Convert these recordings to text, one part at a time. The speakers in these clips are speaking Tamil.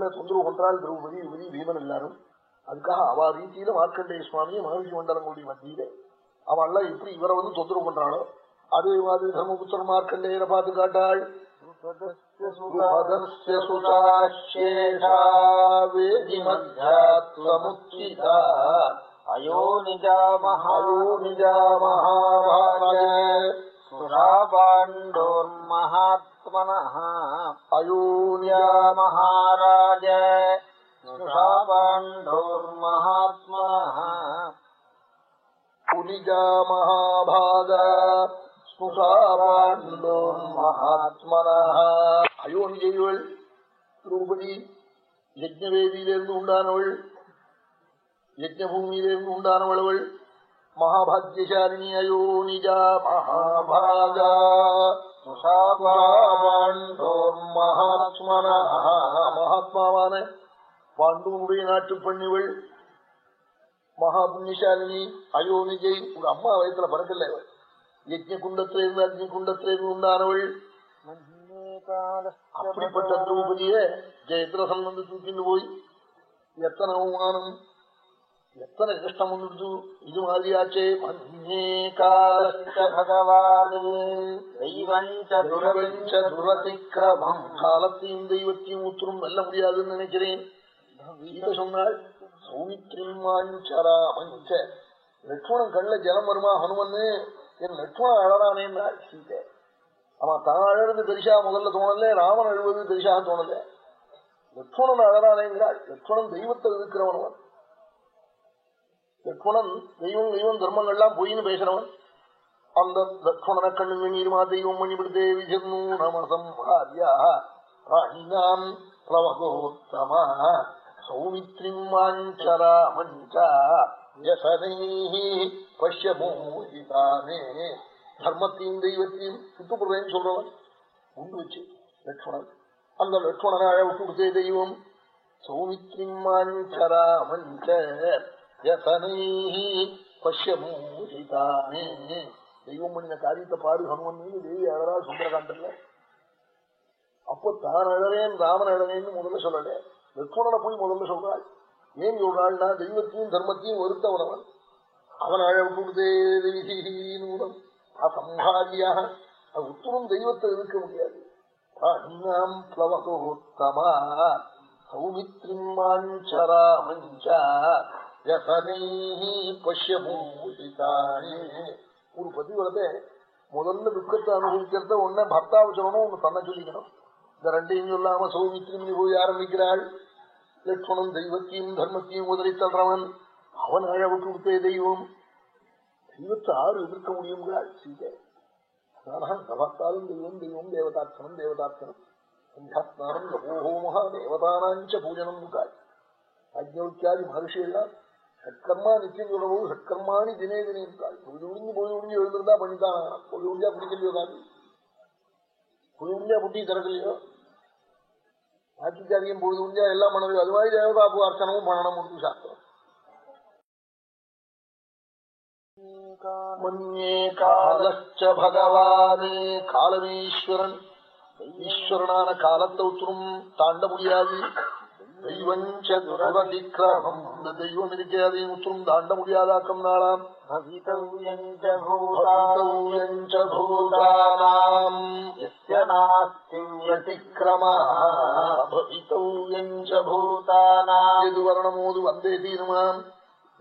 அவளை தொந்தரவு பண்றாள் திரௌபதி யுவதி பீமன் எல்லாரும். அதுக்காக அவ ரீதியில மார்க்கண்டேய சுவாமியை மகிழ்ச்சி மண்டலங்களுடைய மத்தியில அவள்லாம் எப்படி இவரை வந்து தொந்தரவு பண்றாளோ அதே மாதிரி தர்மபுத்திர மார்க்கண்டேயரை பார்த்து காட்டாள். அயோ மகாத் सुराबाण्डोर्महात्मनः அயோனியா महाराज सुराबाण्डोर्महात्मनः புனிஜா மகாபாக மகாத்மனா அயோனிஜைவள் திரௌபதி யஜ்னவேதியிலிருந்து உண்டானவள் யஜ்னபூமியிலிருந்து உண்டானவள் அவள் மகாபாகியசாலினி அயோனிஜா மகாபாகா மகாத்மனா மகாத்மாவான பாண்டுவனுடைய நாட்டு பெண்ணிவள் மகாபுண்ணிசாலினி அயோனிஜை ஒரு அம்மா வயசுல பறக்கல. யஜ்ய யஜ்ய குண்டத்திலிருந்து அக்னி குண்டத்திலிருந்து உண்டானவள். அப்படிப்பட்ட திரௌபதிய ஜெயத்ரசன் வந்து தூக்கிட்டு போய் எத்தனை அவமானம். எத்தனை கஷ்டம் உண்டு? இது மாதிரியாச்சே. மன்யே காலஸ்த பகவான் காலத்தையும் தெய்வத்தையும் உத்தரும் வெல்ல முடியாதுன்னு நினைக்கிறேன். இதை சொன்னாள் சௌமித்ரிமாஞ்சராமஞ்ச லட்சுமணன் கண்ணுல ஜலம் வருமா ஹனுமன்னு என் லட்சுமணன் அழறானேன்னாள் சீதை. ஆமா தான் அழறது தெரிசா முதல்ல தோணல ராமன் அழுவது தெரிசாக தோணல. லட்சுமணன் அழறானேங்கிறாள் லட்சுமணன் தெய்வத்தை இருக்கிறவனவன் லக்ஷ்மணன் லட்சுமணன் தெய்வம் தெய்வம் தர்மங்கள்லாம் பொய்னு பேசுறவன். அந்த லக்ஷ்மண கண்ணு நீர்மா தெய்வம் மணிபிடுதே விஜர்னு நமசம் பாரியா ராணினாம் பிளவகோத்தமா சௌமித்ரிம் வாஞ்சராமஞ்சா யசனைஹி பஷ்யமோகிதானே தர்மத்தையும் தெய்வத்தையும் சுட்டுப்படுறேன்னு சொல்றவன். உண்டு வச்சு லட்சுமணன் அந்த லட்சுமணனாக விட்டு கொடுத்தே தெய்வம். சௌமித்ரிம் வாஞ்சராமஞ்ச தெய்வம் பண்ணின காரியத்தை பாரு ஹனுமன் தேவி அழகா சுந்தரகாண்டல்ல அப்போ தான் அழறேன் ராமன் அழறேன்னு முதல்ல சொல்லல. லக்ஷ்மணனை போய் முதல்ல சொல்றாள். ஏன் சொல்றாள்னா தெய்வத்தையும் தர்மத்தையும் வருத்தவனவன். அவன் அழகுதேவீனம் அசம்ஹாரியாக அது உத்தரம் தெய்வத்தை இருக்க முடியாது. பிளவகோத்தமா சௌமித்ரிமாஞ்சராமஞ்சா ஒரு பதிவிரத்தை முதல்ல துக்கத்தை அனுபவிக்கிறத ஒன்ன பர்த்தாவை சொல்லணும் ஒண்ணு தன்னை சொல்லிக்கணும். இந்த ரெண்டையும் சொல்லாம சௌமித்ரிமி போய் ஆரம்பிக்கிறாள் லட்சுமணன் தெய்வத்தையும் தர்மத்தையும் உதறி தள்ளுறவன். அவன் அழகு கொடுத்தே தெய்வம். தெய்வத்தை ஆறு எதிர்க்க முடியுங்கிறாள் சீதை. அதான் சபத்தாலும் தெய்வம் தெய்வம் தேவதார்த்தனம் தேவதார்த்தனம். சந்தியாஸ்நானம் லபோஹோமஹா தேவதானாஞ்ச பூஜனம் காய் அஜ்ஞாதி மகர்ஷி எல்லாம் சட்கர்மா நிச்சயம் சொல்லவும் சட்கர்மானி தினே தினே இருக்காள். பொழுது முடிஞ்சு பொழுது முடிஞ்சு எழுந்திருந்தா பண்ணித்தான் பொழுது முடிஞ்சா பிடிக்கலையோ காந்தி பொழுது முடிஞ்சா புட்டி திறக்கலையோ ஆட்சிக்காரியம் பொழுது முடிஞ்சா எல்லாம் பண்ணலையோ அது மாதிரி தேவதா தேவதாப்பு அர்ச்சனமும் பண்ணணும் முடிஞ்சு சாஸ்திரம். மன்யே காலச்ச பகவானே காலமீஸ்வரன் ஈஸ்வரனான காலத்தை உத்தரும் தாண்ட முடியாது. தெய்வஞ்ச துரவதிக்கிரகம் அந்த தெய்வம் இருக்கே அதையும் முற்றும் தாண்ட முடியாதாக்கம் நாளாம் எது வரணமோது வந்தே தீருமாம்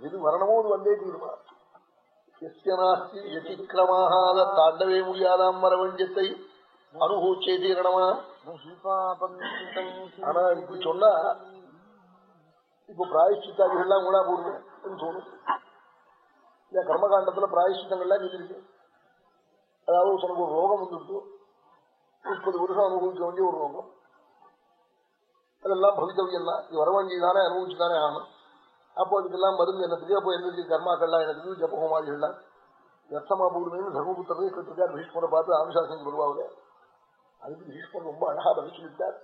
எது வரணமோது வந்தே தீருமா எஸ்யநாஸ்தி யதிக்கிரமாக தாண்டவே முடியாதாம் வரவண்டியத்தை அனுபவிச்சே தீரணமாம் ஆனா இப்படி சொன்னா இப்ப பிராயஷ்டித்தாதிகள்லாம் கூட போடுவேன் தோணும். இந்த கர்மகாண்டத்துல பிராயஷ்டித்தங்கள்லாம் சொல்லியிருக்கு. அதாவது உனக்கு ஒரு ரோகம் வந்துட்டு முப்பது வருஷம் அனுபவிக்க வேண்டிய ஒரு ரோகம். அதெல்லாம் பவித்தவியம் தான் இது வரவேண்டியதானே அனுபவிச்சுதானே ஆகணும். அப்போ அதுக்கெல்லாம் மருந்து என்னத்துக்கு? அப்போ என்னதுக்கு கர்மாக்கள்லாம் எனக்கு ஜப்பகோமாதிகள்லாம் ரத்தமா போடுவேன்னு தர்மபுத்திரே கேட்டிருக்கார். பீஷ்மரை பார்த்து ஆனுசாசனம் வருவாங்க அதுக்கு ஈஸ்வரன் ரொம்ப அழகா பதில் சொல்லிட்டார்.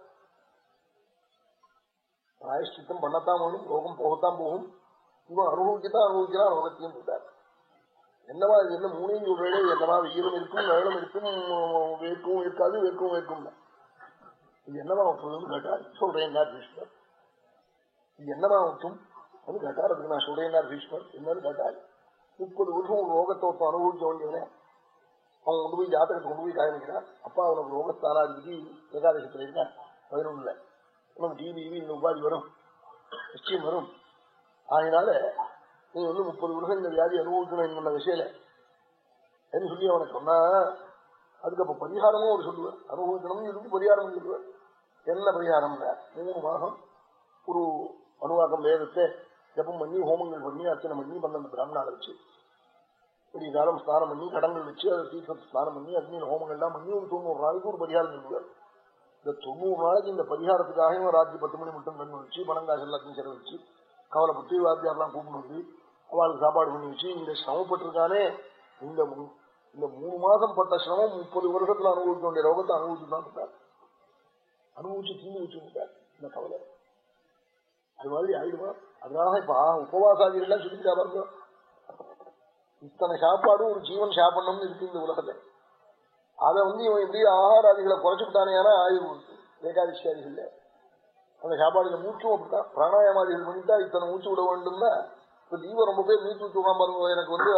பிராயஷ்டித்தம் பண்ணத்தான் வேணும் ரோகம் போகத்தான் போகும். இவன் அனுபவிக்கத்தான் அனுபவிக்கிறான் ரோகத்தையும் விட்டார் என்னவா இது என்ன மூணையும் சொல்றே என்னவா ஈரம் இருக்கும் நிழலும் இருக்கும் வேர்க்கவும் இருக்காது வேர்க்கவும் வேர்க்கும். இது என்னவா சொல்லுன்னு கேட்டார் சொல்றேன் பீஷ்மர். இது என்னமா ஒட்டும் கேட்டார் அதுக்கு நான் சொல்றேன் பீஷ்மர். என்னன்னு கேட்டார் முப்பது வருஷம் ரோகத்தை ஒருத்தன் அனுபவிக்க வேண்டியவனே. அவன் கொண்டு போய் ஜாத்தகத்தை கொண்டு போய் காயமிக்கிறான் அப்பா அவனுக்கு ரோகஸ்தானாதிபதி ஏகாதசத்துல இருக்கான் பதினொன்னுல. உனக்கு டிவி இந்த உபாதி வரும். நிச்சயம் வரும். அதனால நீ வந்து முப்பது வருஷம் இந்த வியாதி அனுபவிக்கணும் என்ன விஷயம் என்று சொல்லி அவனை சொன்னா அதுக்கு அப்ப பரிகாரமும் அவர் சொல்லுவார். அனுபவிக்கணும்னு இருந்து பரிகாரம் சொல்லுவார். என்ன பரிகாரம் மூணு மாதம் ஒரு அனுவாக்கம் வேதத்தை ஜப்பம் பண்ணி ஹோமங்கள் பண்ணி அர்ச்சனை பண்ணி பன்னெண்டு பிராமணால வச்சு இப்படி காலம் ஸ்நானம் பண்ணி கடங்கள் வச்சு அதை தீர்த்தம் ஸ்நானம் பண்ணி அக்னியில் ஹோமங்கள்லாம் பண்ணி ஒரு தொண்ணூறு நாளைக்கு ஒரு பரிகாரம் சொல்லுவார் இந்த தொண்ணூறு நாளைக்கு இந்த பரிகாரத்துக்காக ராத்திரி பத்து மணி மட்டும் கண்ணு வச்சு பணம் காசு எல்லாத்தையும் செலவழிச்சு கவலைப்பட்டு வாத்தியாரெல்லாம் கூப்பிட்டு வந்து அவளுக்கு சாப்பாடு பண்ணி வச்சு இந்த சிரமப்பட்டிருக்கானே இந்த இந்த மூணு மாசம் பட்ட சிரமம் முப்பது வருஷத்துல அனுபவிக்க வேண்டிய ரோகத்தை அனுபவிச்சுதான் இருந்தார் அனுபவிச்சு தீர்ந்து வச்சுருந்தார் இந்த கவலை. அது மாதிரி ஆயிடுமா? அதனால இப்ப உபவாசாதிகள் எல்லாம் சொல்லிட்டா பாருங்க. இத்தனை சாப்பாடும் ஒரு ஜீவன் சாப்பிடணும்னு இருக்கு இந்த உலகத்துல. அதை வந்து இவன் எப்படி ஆகாராதிகளை குறைச்சுட்டானேனா ஆயுள் ஏகாதசியாதிகள்ல அந்த சாப்பாடுல மூச்சும் அப்படித்தான் பிராணாயமாதிகள் பண்ணிட்டா இத்தனை மூச்சு விட வேண்டும்னா இப்ப லீவை ரொம்ப பேர் மூச்சு விட்டு பாருங்க எனக்கு வந்து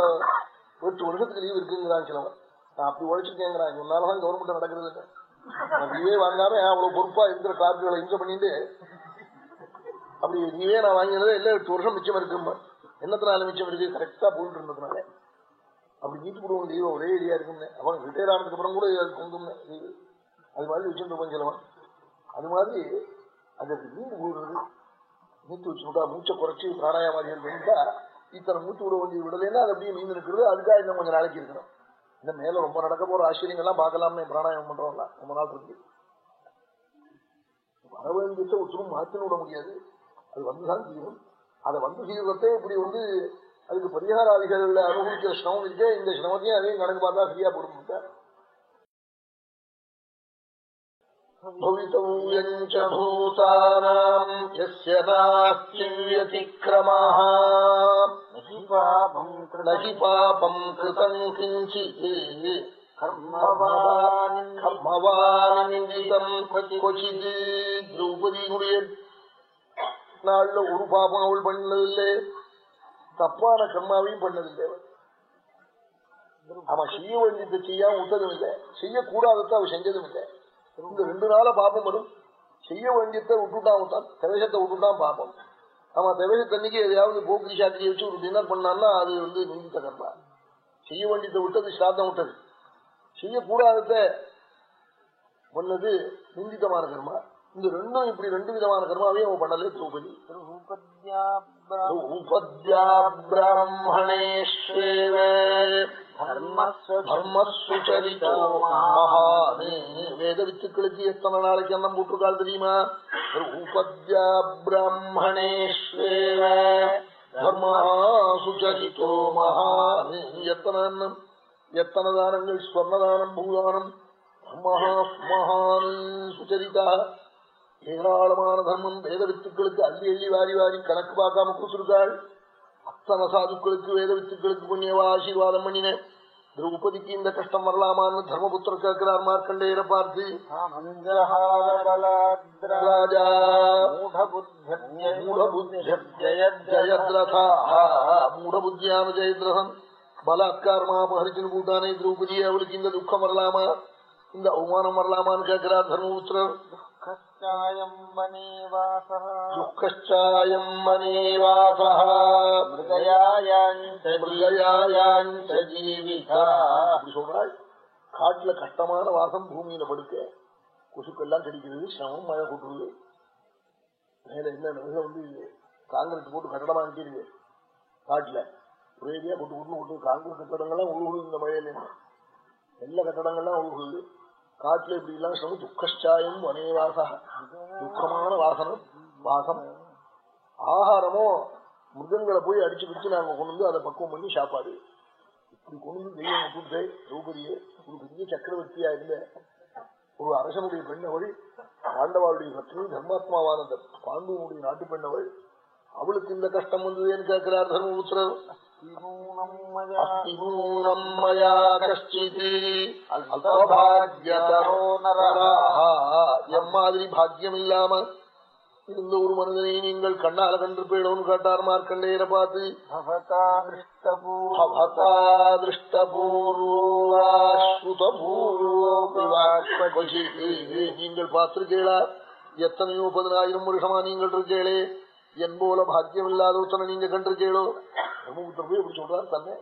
எட்டு வருஷத்துக்கு லீவ் இருக்குங்கிறான் சிலவன் நான் அப்படி உழைச்சிருக்கேங்கிறான் இவனாலதான் கவர்மெண்ட் நடக்கிறது இல்லை. லீவே வாங்காம அவ்வளவு பொறுப்பா இருக்கிற கிளார்க்குகளை இன்கம் பண்ணிட்டு அப்படி லீவே நான் வாங்கினதே இல்லை எட்டு வருஷம் மிச்சம் இருக்குமா என்னத்தினால மிச்சம் இருக்கு? கரெக்டா போயிட்டு இருந்ததுனால. அப்படி நீட்டு கொடுவோம் தெய்வம் ஒரே ஏரியா இருக்கும்னு. அவன் ரிட்டையர் ஆனதுக்கு அப்புறம் கூட கொண்டுமே. லீவு அது மாதிரி வச்சுட்டு சிலவன் அது மாதிரி அதற்கு நீண்டு கூடுறது மூச்சு வச்சு விட்டா மூச்சை குறைச்சி பிராணாயாமாதிகள் பண்ணிட்டா இத்தனை மூச்சு விட வேண்டிய விடலைன்னா அது அப்படியே மீன் இருக்கிறது அதுக்காக இன்னும் கொஞ்சம் நாளைக்கு இருக்கணும். இந்த மேல ரொம்ப நடக்க போற ஆச்சரியங்கள்லாம் பார்க்கலாம்னு பிராணாயம் பண்றோம்ல ரொம்ப நாள் இருக்கு. வர வேண்டியதை ஒருத்தரும் மாற்றினு விட முடியாது. அது வந்துதான் தீரும். அதை வந்து தீர்வத்தை இப்படி வந்து அதுக்கு பரிகாராதிகள் அனுபவிக்கிற சிரமம் இருக்கே இந்த சிரமத்தையும் அதையும் கணக்கு பார்த்தா சரியா பொறுப்பு பாபம் கிருதம். கிஞ்சி திரௌபதியினுடைய நாள்ல ஒரு பாபம் அவள் பண்ணதில்லை தப்பான கர்மாவையும் பண்ணதில்லை அவன் செய்ய வேண்டியது செய்யாம விட்டதும் இல்லை. செய்யக்கூடாததை அவள் செஞ்சதும் இல்லை. இந்த ரெண்டு நாள பாப்பம் வரும் செய்ய வேண்டியத விட்டுட்டான் விட்டான் பிரவேசத்தை விட்டுட்டான் பாப்பம் ஆமா பிரவேசத்தன்னைக்கு எதையாவது போக்கிரி சாத்திரியை வச்சு ஒரு டின்னர் பண்ணான்னா அது வந்து நிந்தித்த கர்மா. செய்ய வேண்டியதை விட்டது ஸ்ராத்தம் விட்டது. செய்யக்கூடாதத பண்ணது நிந்தித்தமான கர்மா. இந்த ரெண்டும் இப்படி ரெண்டு விதமான கர்மாவே அவன் பண்ணலே திரௌபதி. வேத வித்துக்களுக்கு எத்தனை நாளைக்கு அண்ணம் போட்டிருக்காள் தெரியுமா? உபத்யா பிராமணேஸ்வேவ தர்மாசுச்சரித்தோ மகாது. எத்தனை அண்ணம் எத்தனை தானங்கள்? ஸ்வர்ணதானம் பூதானம்? மகா மகான் சுச்சரித்தா ஏராளமான தர்மம் வேத வித்துக்களுக்கு அள்ளி அள்ளி வாரி வாரி கணக்கு பார்க்காம கொடுத்திருக்காள் அத்தனை சாதுக்களுக்கு வேத வித்துக்களுக்கு புண்ணியவா ஆசீர்வாதம் பண்ணினேன் திரௌபதிக்கு இந்த கஷ்டம் வரலாமான்னு தர்மபுத்திர கேட்கிறார் மார்க்கண்டேயர பார்த்து. மூடபுத்தியான ஜெயத்ரதன் பலாத்காரமா மகரிஜன் கூட்டானே திரௌபதி அவளுக்கு இந்த துக்கம் வரலாமா? இந்த அவமானம் வரலாமான்னு கேட்கிறார் தர்மபுத்திரர். ദുഃഖശ്ചായം மனேவாசமൃகயாயாஞ்சீவிதாள் காட்டுல கஷ்டமான வாசம் பூமியில படுக்க கொசுக்கெல்லாம் கிடைக்கிறது சிரமம் மழை கூட்டுறது மேல என்ன மேல வந்து காங்கிரஸ் போட்டு கட்டடமா நிற்கிறது காட்டுல. ஒரேடியா கொட்டு கொட்டு கொட்டு காங்கிரஸ் கட்டடங்கள்லாம் உழுகுது இந்த மழையில. நல்ல கட்டடங்கள்லாம் உழுகுது. காட்டுல இப்படி எல்லாம் சொன்ன துக்கச்சாயம் வனேவாசா துக்கமான வாசனம் வாசம். ஆகாரமோ மிருகங்களை போய் அடிச்சு பிடிச்சு நாங்க கொண்டு வந்து அதை பக்குவம் பண்ணி சாப்பாடு. இப்படி கொண்டு வந்து தெய்வம் கூப்பிட்டு திரௌபதியே ஒரு பெரிய சக்கரவர்த்தியா இருந்த ஒரு அரசனுடைய பெண்ணவள் பாண்டவாளுடைய பத்னி தர்மாத்மாவான பாண்டுவனுடைய நாட்டு பெண்ணவள் அவளுக்கு இந்த கஷ்டம் வந்ததுன்னு கேட்கிறார் தர்மபுத்திரர். मया அஸ்திநூனம் மயா கஷ்டித் அல்பபாக்யதரோ நரஹ. எம் மாதிரி பாக்கியம் இல்லாம இருந்த ஒரு மனிதனை நீங்கள் கண்ணால கண்டு போயிடவும் காட்டார் மார்க்கண்டேயரை பார்த்து भवता दृष्टपूर्व भवता दृष्टपूर्वाश्रुतपूर्वोऽपि நீங்கள் பார்த்திருக்கீங்களா எத்தனையோ பதினாயிரம் வருஷமா நீங்கள் இருக்கீங்களே என் போல பாக்கியம் இல்லாத ஒருத்தனை நீங்க கண்டிருக்கீங்களோ? பிரம்மபுத்திர போய் எப்படி சொல்றாரு தன்னை.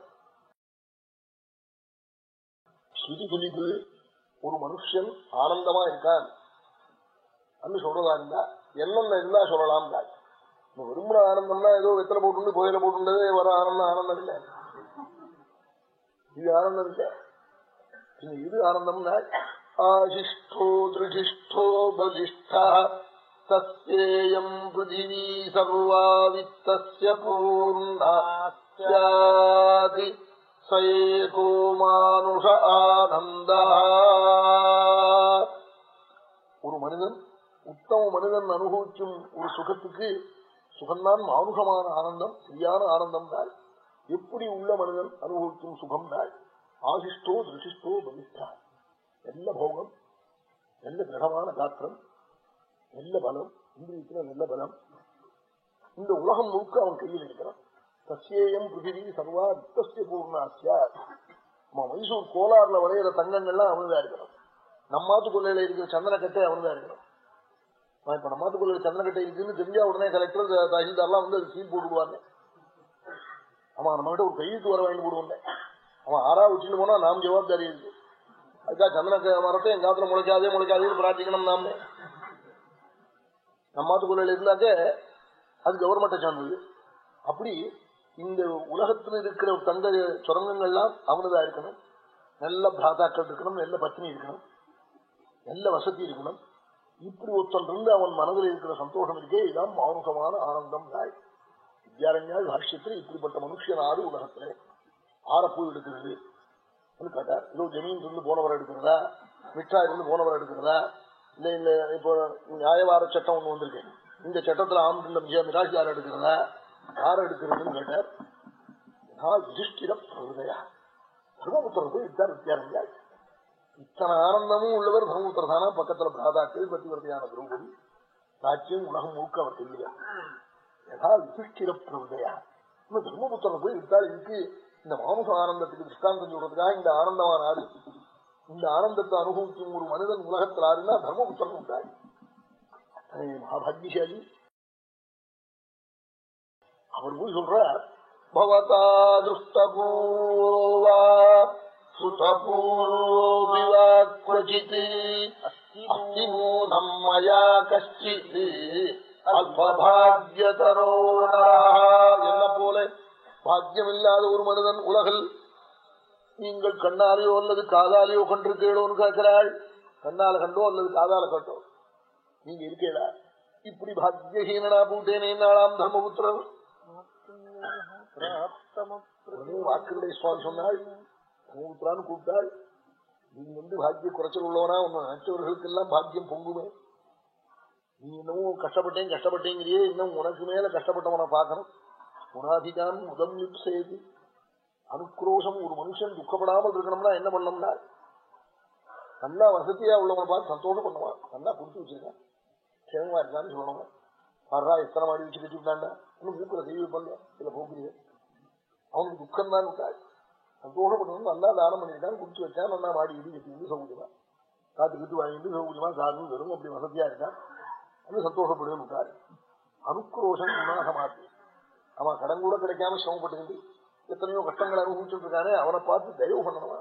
ஸ்ருதி சொல்லிட்டு ஒரு மனுஷன் ஆனந்தமா இருக்கான். அன்னு சொல்றதா இருந்தா என்னென்ன இருந்தா சொல்லலாம் தாய் விரும்புற ஆனந்தம்னா ஏதோ வெத்தலை போட்டு கோயில போட்டுண்டதே வர ஆனந்தம் ஆனந்தம் இல்லை. இது ஆனந்தம் இல்லை. பின்ன இது ஆனந்தம்னா ஆசிஷ்டோ திருஷிஷ்டோ பலிஷ்டா தஸ்யேயம் பிருத்திவி சர்வா வித்தஸ்ய பூர்ணாஸ்யாதி சயேகோ மானுஷ ஆனந்த ஒரு மனிதன் உத்தம மனிதன் அனுபவிக்கும் ஒரு சுகத்துக்கு சுகம்தான் மானுஷமான ஆனந்தம் சரியான ஆனந்தம் தான். எப்படி உள்ள மனிதன் அனுபவிக்கும் சுகம் தான்? ஆசிஷ்டோ திருஷிஷ்டோ பலிஷ்டா நல்ல போகம் நல்ல கிரகமான காத்திரம் நல்ல பலம் இந்திரியத்துல நல்ல பலம். இந்த உலகம் முழுக்க அவன் கையில் இருக்கிறான். சசியேயம் பிருத்திவி சர்வா வித்தஸ்ய பூர்ணாசியா நம்ம மைசூர் கோலாறுல வளையிற தங்கங்கள்லாம் அவனுதான் இருக்கிறான். நம்மாத்து கொள்ளையில இருக்கிற சந்தனக்கட்டை அவனுதான் இருக்கிறான். இப்ப நம்மாத்து கொள்ளையில சந்தனக்கட்டை இருக்குன்னு தெரிஞ்சா உடனே கலெக்டர் தஹில்தார்லாம் வந்து அது சீல் போட்டுடுவாங்க. அவன் நம்ம கிட்ட ஒரு கையெழுத்து வர வாங்கி போடுவோம் அவன் ஆறா வச்சுட்டு போனா நாம் ஜவாப்தாரி இருக்கு. அதுக்காக சந்தன மரத்தை எங்காத்துல முளைக்காதே முளைக்காதே பிரார்த்திக்கணும் நாம. நம்மாத்துக்குள்ள இருந்தாக்க அது கவர்மெண்ட்டை சார்ந்தது. அப்படி இந்த உலகத்தில் இருக்கிற தங்க சுரங்கங்கள்லாம் அவனதா இருக்கணும். நல்ல பிராதாக்கள் இருக்கணும் நல்ல பத்னி இருக்கணும். நல்ல வசதி இருக்கணும். இப்படி ஒருத்தன் இருந்து அவன் மனதில் இருக்கிற சந்தோஷம் இருக்கே இதுதான் மானுசமான ஆனந்தம். தாய் வித்யாரண்யாள் பாஷ்யத்தில் இப்படிப்பட்ட மனுஷன் ஆறு உலகத்துல. ஆறப்பூ எடுக்கிறது. கேட்டார் ஏதோ ஜமீன் இருந்து போனவர் எடுக்கிறதா? மிட்டா இருந்து போனவர் எடுக்கிறதா? இப்போ நியாயவார சட்டம் ஒண்ணு வந்திருக்கு. இந்த சட்டத்துல மிராஜ் யார் எடுக்கிறதா யார் எடுக்கிறதுன்னு கேட்டார். யுதிஷ்டிர பிரபுதையா. தர்மபுத்திர போய் விட்டார் வித்யாரண்யாள் இத்தனை ஆனந்தமும் உள்ளவர் தர்மபுத்திர தானா? பக்கத்துல பிராதாக்கள் பத்திவர்த்தியான திரௌபதி ராஜ்யம் உலகம் முழுக்க அவர் தெரியல. யதா யுதிஷ்டிர பிரபுதையா. இன்னும் போய் விட்டால் இதுக்கு இந்த மானுச ஆனந்தத்துக்கு திருஷ்டாந்தம் சொல்றதுக்காக இந்த ஆனந்தமான ஆடு இந்த ஆனந்தத்தை அனுபவிக்கும் ஒரு மனிதன் உலகத்தில் ஆறுனா தர்மபுத்திரன் உண்டாய். மகாபாகியசாலி. அவர் போய் சொல்றார் பவதா திருஷ்டபூர்வா மயா கஷ்டித் என்ன போல பாக்கியமில்லாத ஒரு மனிதன் உலகில் நீங்கள் கண்ணாலேயோ அல்லது காதாலேயோ கண்டிருக்கீளோன்னு கேட்கிறாள். கண்ணால கண்டோ அல்லது காதால கண்டோ? நீங்க இருக்கீடா இப்படி பாக்கியஹீனனா பூட்டேனே நாளாம் தர்மபுத்திரன் வாக்குடைய சுவாமி சொன்னாள். தர்மபுத்திரான்னு கூப்பிட்டாள். நீ வந்து பாக்கிய குறைச்சல் உள்ளவனா? உன்னை நினைச்சவர்களுக்கு எல்லாம் பாக்கியம் பொங்குமே. நீ இன்னமும் கஷ்டப்பட்டேன் கஷ்டப்பட்டேங்கிறியே இன்னும் உனக்கு மேல கஷ்டப்பட்டவனை பார்க்கணும். குணாதிகான் முதம் செய்து அனுக்ரோஷம் ஒரு மனுஷன் துக்கப்படாமல் இருக்கணும்னா என்ன பண்ணணும்னா நல்லா வசதியா உள்ளவனை பார்த்து சந்தோஷம் பண்ணுவான். நல்லா கொடுத்து வச்சிருக்கேன். சேமமா இருக்கான்னு சொல்லணும் வர்றா எத்தனை மாடி வச்சு கட்டிவிட்டாண்டா இன்னும் மூக்குல கை பண்ணல இல்ல போக்குரிய அவனுக்கு துக்கம் தான் இருக்காள் சந்தோஷப்படணும் நல்லா தானம் பண்ணிருக்கான் குடிச்சு வச்சா நல்லா மாடி இடி கட்டி வந்து சௌகரியமா காத்து கட்டு வாங்கிட்டு சௌகரியமா சாதனம் வெறும் அப்படி வசதியா இருக்கான் அது சந்தோஷப்படுவேன் அனுக்ரோஷம் குணாகமாத்து அவன் கடன் கூட கிடைக்காம சிரமப்பட்டுக்கிட்டு எத்தனையோ கஷ்டங்கள் அனுபவிச்சுட்டு இருக்கானே அவனை பார்த்து தயவு பண்ணணுமா?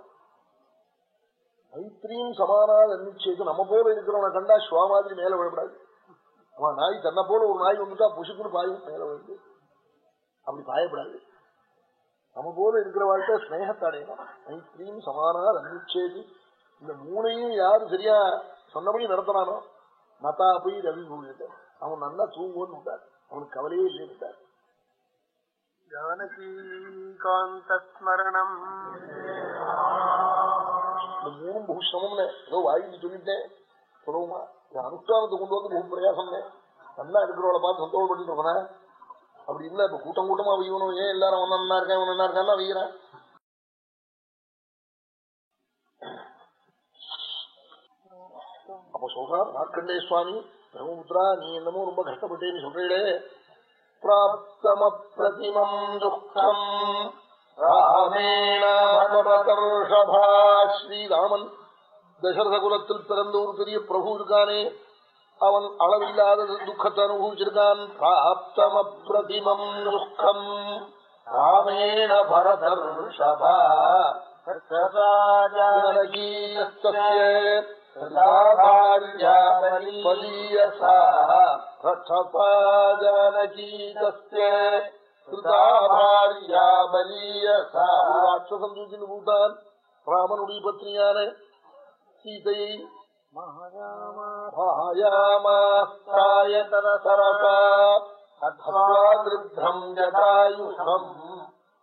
மைத்திரியும் சமானாக நிச்சயத்து நம்ம போல இருக்கிறவனை கண்டா சுவா மாதிரி மேல விழப்படாது அவன் நாய் தன்னை போல ஒரு நாய் வந்துட்டா புசுக்குன்னு பாயும் மேல விழுந்து. அப்படி பாயப்படாது நம்ம போல இருக்கிற வாழ்க்கை ஸ்னேகத்தை அடையணும். மைத்திரியும் சமானாக நிச்சயத்து. இந்த மூணையும் யாரு சரியா சொன்னபடி நடத்தினானோ நத்தா போய் ரவி நூலிட்ட அவன் நல்லா தூங்குவோன்னு விட்டார். அவனுக்கு கவலையே இல்லை விட்டார். ஜானகி. இந்த மூணும் பகு சிரமம்னு ஏதோ சொல்லிட்டேன் அனுஷ்டானத்தை கொண்டு வந்து பகு பிரயாசம்னே நல்லா இருக்கிறவளை பார்த்து சந்தோஷப்பட்டு இருக்கனா அப்படி இல்ல இப்ப கூட்டம் கூட்டமா இவனும் ஏன் எல்லாரும் ஒன்னா நல்லா இருக்கேன் இவன் நல்லா இருக்கான்னு வைக்கிறான் அப்ப சொல்றான் மார்க்கண்டே சுவாமி பிரம்மபுத்திரா நீ என்னமோ ரொம்ப கஷ்டப்பட்டேன்னு சொல்றீடே பிரதிமம் துக்கம் ராமேண பரதர்ஷபா ஸ்ரீராமன் தசரத குலத்தில் பிறந்த ஒரு பெரிய பிரபு இருக்கானே. அவன் அளவில்லாத துக்கத்தை அனுபவிச்சிருக்கான். பிராப்தம பிரதிமம் துக்கம். ராமேண பரதர்ஷபா. ராட்சசம் தூக்கிட்டு போட்டான் ராமனுடைய பத்னியான சீதையை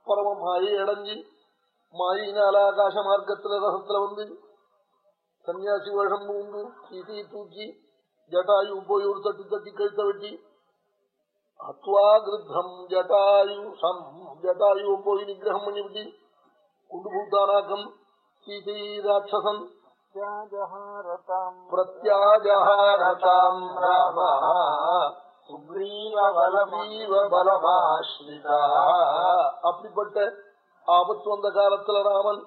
பரம மாயை அடைஞ்சி மாயினால ஆகாச மார்க்கத்துல ரசத்துல வந்து சன்னியாசி வேஷம் பூண்டு சீதையை தூக்கி ஜட்டாயு போய் ஒரு தட்டி தட்டி கழுத்த வெட்டி. அத்வா கிருத்தம் ஜட்டாயு சம் ஜட்டாயு போய் நிகிரகம் பண்ணி விட்டி கொண்டு போட்டானாக்கம் சீதை ராட்சசன் பிரத்யாஜஹாரதாம். ராம அப்படிப்பட்ட ஆபத்து வந்த காலத்துல ராமன்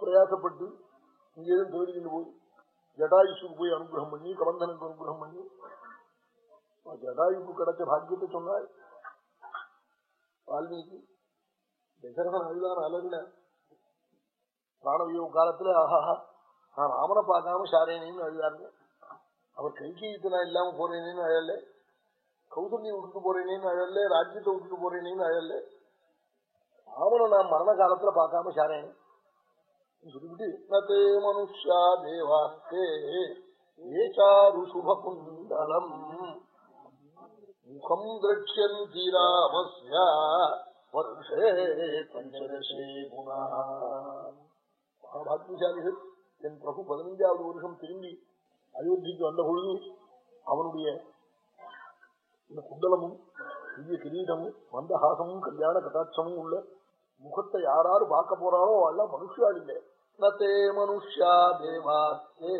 பிரயாசப்பட்டு இங்கேயும் தேடிக்கிட்டு போய் ஜடாயுஷுக்கு போய் அனுகிரகம் பண்ணி கபந்தனுக்கு அனுகிரகம் பண்ணி ஜடாயுக்கு கிடைச்ச பாக்கியத்தை சொன்னாள் வால்மீகி தசரகன் அழுதான் அலறின பிராணவியோக காலத்துல ஆஹாஹா நான் ராமனை பார்க்காம சாரேனேன்னு அழுதாருங்க. அவர் கைகீயத்தை நான் இல்லாம போறேனேன்னு அழல. கௌசல்யை விட்டுட்டு போறேனேன்னு அழல. ராஜ்யத்தை விட்டுட்டு போறேனேன்னு அழல. ராமனை நான் மரண காலத்துல பார்க்காம சாரேனே. மனுஷா தேவாஸ்தே ஏச்சாரு சுபகுண்டலம் முகம் திரட்சந்தி ராமஸ்ய வருஷே பஞ்சதசே குணா மகாபாகியசாலிகள் என் பிரபு பதினைஞ்சாவது வருஷம் திரும்பி அயோத்திக்கு வந்த பொழுது அவனுடைய இந்த குண்டலமும் பெரிய கிரீடமும் மந்தஹாசமும் கல்யாண கதாட்சமும் உள்ள முகத்தை யாராரு பார்க்க போறாரோ எல்லாம் மனுஷால் இல்லை. நே மனுஷா தேவாஸ்தே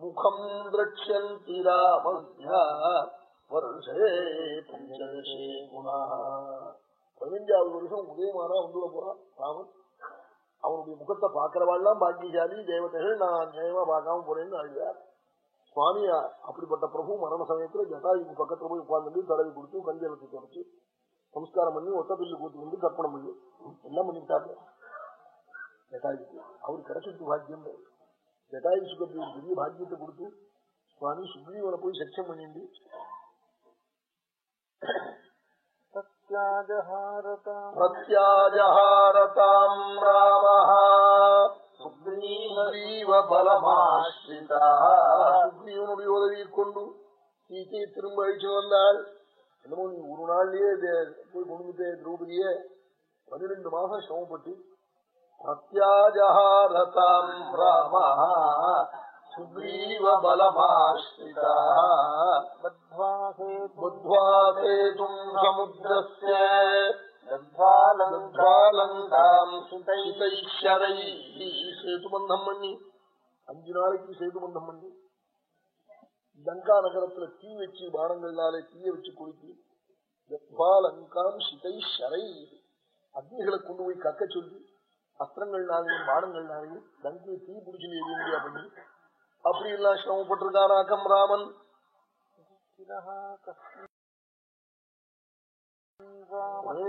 முகம் திரட்சந்தி ராமஸ்ய வருஷே பஞ்சதசே குணா பதினஞ்சாவது வருஷம் உதயமானா வந்துட போறான் ராமன். அவனுடைய முகத்தை பாக்குறவாள்லாம் பாக்கியசாலி தேவதைகள் நான் நியாயமா பார்க்காம போறேன்னு அழுதார் சுவாமியா அப்படிப்பட்ட பிரபு மரண சமயத்துல ஜட்டாயுக்கு பக்கத்துல போய் உட்கார்ந்து தடவி கொடுத்து கஞ்சலத்தை தொடச்சு நமஸ்காரம் பண்ணி ஒத்த பில்லு கூத்து வந்து கற்பனை பண்ணி எல்லாம் பண்ணிவிட்டாரு ஜட்டாயுக்கு அவரு கிடைச்சிட்டு பாக்கியம். ஜட்டாயுக்கு அப்படி ஒரு பெரிய பாக்கியத்தை கொடுத்து சுவாமி சுக்ரீவனை போய் சத்தியம் பண்ணிட்டு பிரத்யாஜஹாரதாம் ராம சுக்ரீவனுடைய உதவியை கொண்டு சீத்தையை திரும்ப அழிச்சு வந்தாள் என்னமோ நீ ஒரு நாள்லயே போய் கொண்டுட்டே திரௌபதிய பன்னிரெண்டு மாசம் சிரமப்பட்டு பிரத்யாஜஹாரதாம் ராம சுக்ரீவ பலமாஸ்ரிதா புத்வாசேதும் சமுத்திரஸ்ய. சேதுபந்தம் பண்ணி அஞ்சு நாளைக்கு சேதுபந்தம் பண்ணி லங்கா நகரத்துல தீ வச்சு பானங்கள்னாலே தீய வச்சு குளித்து லங்காம் சிதை ஷரை. அக்னிகளை கொண்டு போய் கக்க சொல்லி அஸ்திரங்கள்னாலையும் பானங்கள்னாலையும் லங்கையை தீ பிடிச்சு எரிய முடியா பண்ணி அப்படி எல்லாம் சிரமப்பட்டிருக்கானாக்கம் ராமன்?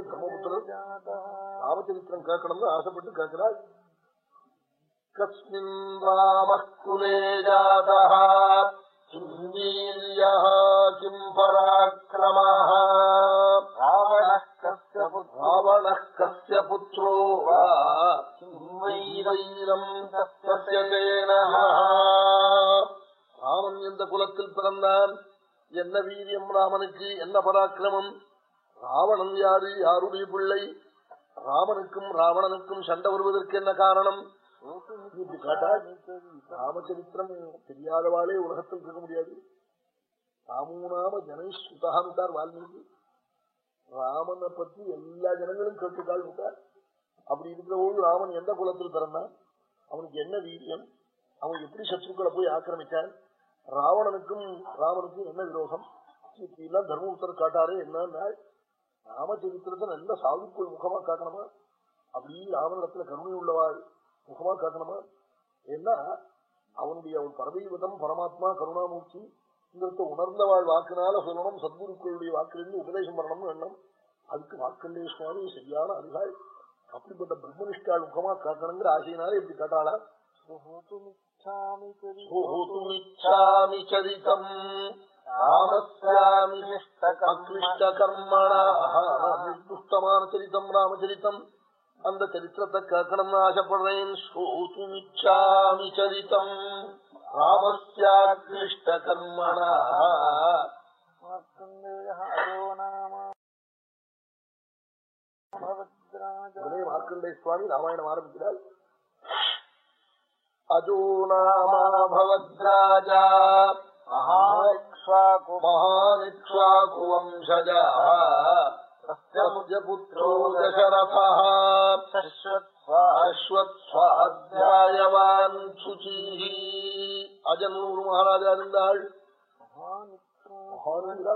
பிரம்மபுத்திரர் ராமச்சரித்திரம் கேட்கணும்னு ஆசைப்பட்டு கேட்கிறாள் கஸ்மின் ராமகுலே ஜாதா கிம் வீரியா கிம் பராக்கிரமா ராவண கஸ்ய புத்ரோ வா வைரம் ராமன் எந்த குலத்தில் பிறந்தான் என்ன வீரியம் ராமனுக்கு என்ன பராக்கிரமம் ராவணன் யாரு யாருடைய பிள்ளை ராமனுக்கும் ராவணனுக்கும் சண்டை வருவதற்கு என்ன காரணம் ராமச்சரித்திரம் தெரியாதவாளே உலகத்தில் இருக்க முடியாது. ராமூனாம ஜனைஸ்ருதான்ட்டார் வால்மீகி. ராமனை பத்தி எல்லா ஜனங்களும் கேட்டுக்கால் விட்டார் அப்படி இருக்கிறபோது ராமன் எந்த குலத்தில் பிறந்தான்? அவனுக்கு என்ன வீரியம்? அவன் எப்படி சத்ருக்களை போய் ஆக்கிரமிச்சான்? ராவணனுக்கும் ராமனுக்கும் என்ன விரோகம்? எல்லாம் தர்மபுத்தர் காட்டாரு என்னன்னா ராமச்சரித்திரத்தை நல்ல சாதுக்குள் முகமா காட்டணுமா அப்படி ராமனிடத்துல கருணை உள்ளவாள் முகமா காட்டணுமா ஏன்னா அவனுடைய அவன் பரதீவதம் பரமாத்மா கருணாமூர்த்தி இந்த உணர்ந்தவாள் வாக்குனால சொல்லணும் சத்குருக்களுடைய வாக்கிலிருந்து உபதேசம் பண்ணணும்னு எண்ணம். அதுக்கு வாக்கண்டே சுவாமி சரியான அதிகாள் அப்படிப்பட்ட பிரம்மனிஷ்டாள் முகமா காக்கணுங்கிற ஆசையினால எப்படி காட்டாளா? சரிதம். ராமஸ்யாமி ராமச்சரித்தம் அந்த சரித்திரத்தை கேட்கணும்னு ஆசைப்படுறேன். ஸ்ரோதுமிச்சாமி சரித்தம் ராமஸ்யாக்லிஷ்டகர்மணா உடனே மார்க்கண்டே சுவாமி ராமாயணம் ஆரம்பிக்கிறார். அஜோ நாமா பவத்ராஜா மகானிக்ஷாகுவம்சஜா புத்திரோ தசரதः அஸ்வத்ஸ்வாத்தியாயவான் சுச்சீஹி அஜனூர் மகாராஜா இருந்தாள்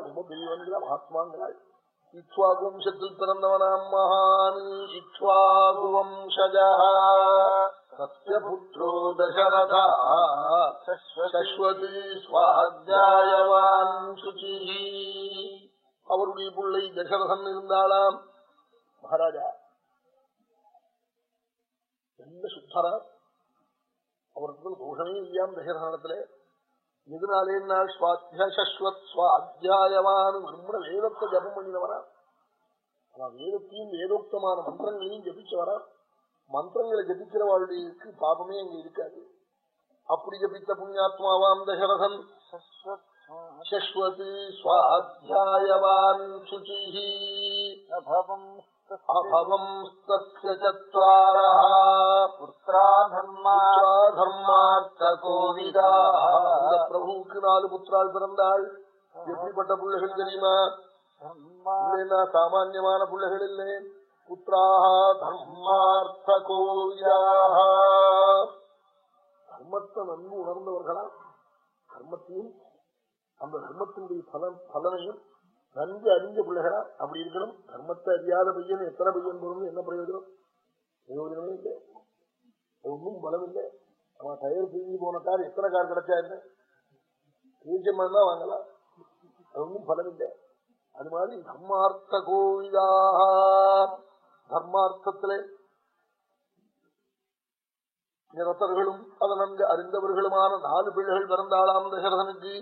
ரொம்ப பெரியவன்கிறாள் மகாத்மாங்கிறாள் இக்ஷ்வாகு வம்சத்தில் பிறந்தவனாம் மகான் இக்ஷ்வாகு வம்சஜா சத்யபுத்திரோ தசரதா சஸ்வதி சுவாத்தியாயவான் சுச்சிஹி அவருடைய பிள்ளை தசரதன் இருந்தாளாம். மகாராஜா எந்த சுத்தரா? அவருக்கு தோஷமே இல்லையாம் தசரதனத்துல. எதனாலே நாள் சுவாத்தியஸ்வத் சுவாத்தியாயவான் விரும்பின வேதத்தை ஜபம் பண்ணினவரா? அவன் வேதத்தையும் வேதோக்தமான மந்திரங்களையும் ஜபிச்சவரா? மந்திரங்களை ஜபிக்கிறவாளுடையக்கு பாபமே அங்க இருக்காது. அப்படி ஜபித்த புண்ணியாத்மாவாம் தசரதன். சஸ்வதி சுவாத்தியாயவான் சுச்சிஹி அபவம் அந்த பிரபுவுக்கு நாலு புத்திரால் பிறந்தாள்। எப்படிப்பட்ட பிள்ளைகள் தெரியுமா? சாமான்யமான பிள்ளைகள் இல்லை. புத்திராக தர்மார்த்த கோவிதாக தர்மத்தை நன்கு உணர்ந்தவர்களா? தர்மத்தையும் அந்த தர்மத்தினுடைய பலன் பலனையும் நன்கு அறிஞ்ச பிள்ளைகளா அப்படி இருக்கணும். தர்மத்தை அறியாத பையன் எத்தனை பையன் போகணும் என்ன பிரயோஜனம்? பிரயோஜனமே இல்லை. ஒன்றும் பலம் இல்லை. அவன் டயர் பிரிஞ்சு போன கார் எத்தனை கார் கிடைச்சா என்ன? பேச்சம் வாங்கலாம். ஒன்றும் பலம் இல்லை. அது மாதிரி தர்மார்த்த கோவிதாக தர்மார்த்தத்திலே நிரத்தர்களும் அதை நன்கு அறிந்தவர்களுமான நாலு பிள்ளைகள் பிறந்தாளாம் தசரதனுக்கு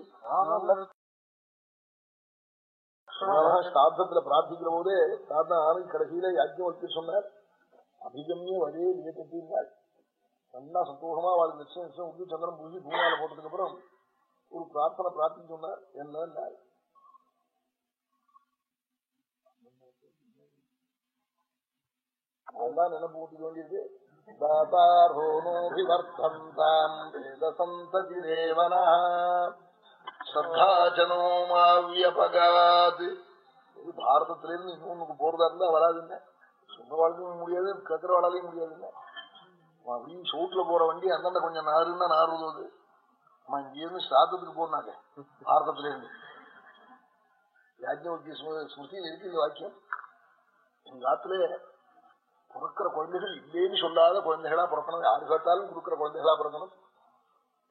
ஸ்தாபத்துல பிரார்த்திக்கிற போதே சாதன ஆணை கடைசியில யாஜ்யவர்த்தி சொன்னார் அபிகம்ய வரே நியத்தினாள் நல்லா சந்தோஷமா வாழ் நிச்சயம் நிச்சயம் உண்டு சந்திரன் பூஜி பூமால போட்டதுக்கு அப்புறம் ஒரு பிரார்த்தனை பிரார்த்திக்க சொன்னார் என்ன? அதான் நினைப்பு ஊட்டிக்க வேண்டியது. தாத்தாரோனோபிவர்த்தந்தாம் வேதசந்ததிரேவனா ஸ்ரத்தாச்சனோ மாவியபகாது இது பாரதத்திலிருந்து இன்னொன்னுக்கு போறதா இருந்தா வராதுன்னு. சொந்த வாழ்க்கையும் முடியாது கேட்கிற வாழாலையும் முடியாதுன்னு அப்படின்னு சோட்டுல போற வண்டி அந்தந்த கொஞ்சம் நாருன்னா நாறுவது அம்மா இங்கிருந்து ஸ்ராத்தத்துக்கு போனாங்க பாரதத்துல இருந்து யாஜ்ஞவல்கிய ஸ்மிருதியில் இருக்கு இந்த வாக்கியம். எங்க ஆத்துல பிறக்கிற குழந்தைகள் இல்லேன்னு சொல்லாத குழந்தைகளா பிறக்கணும் யாரு கேட்டாலும் கொடுக்கிற குழந்தைகளா பிறக்கணும்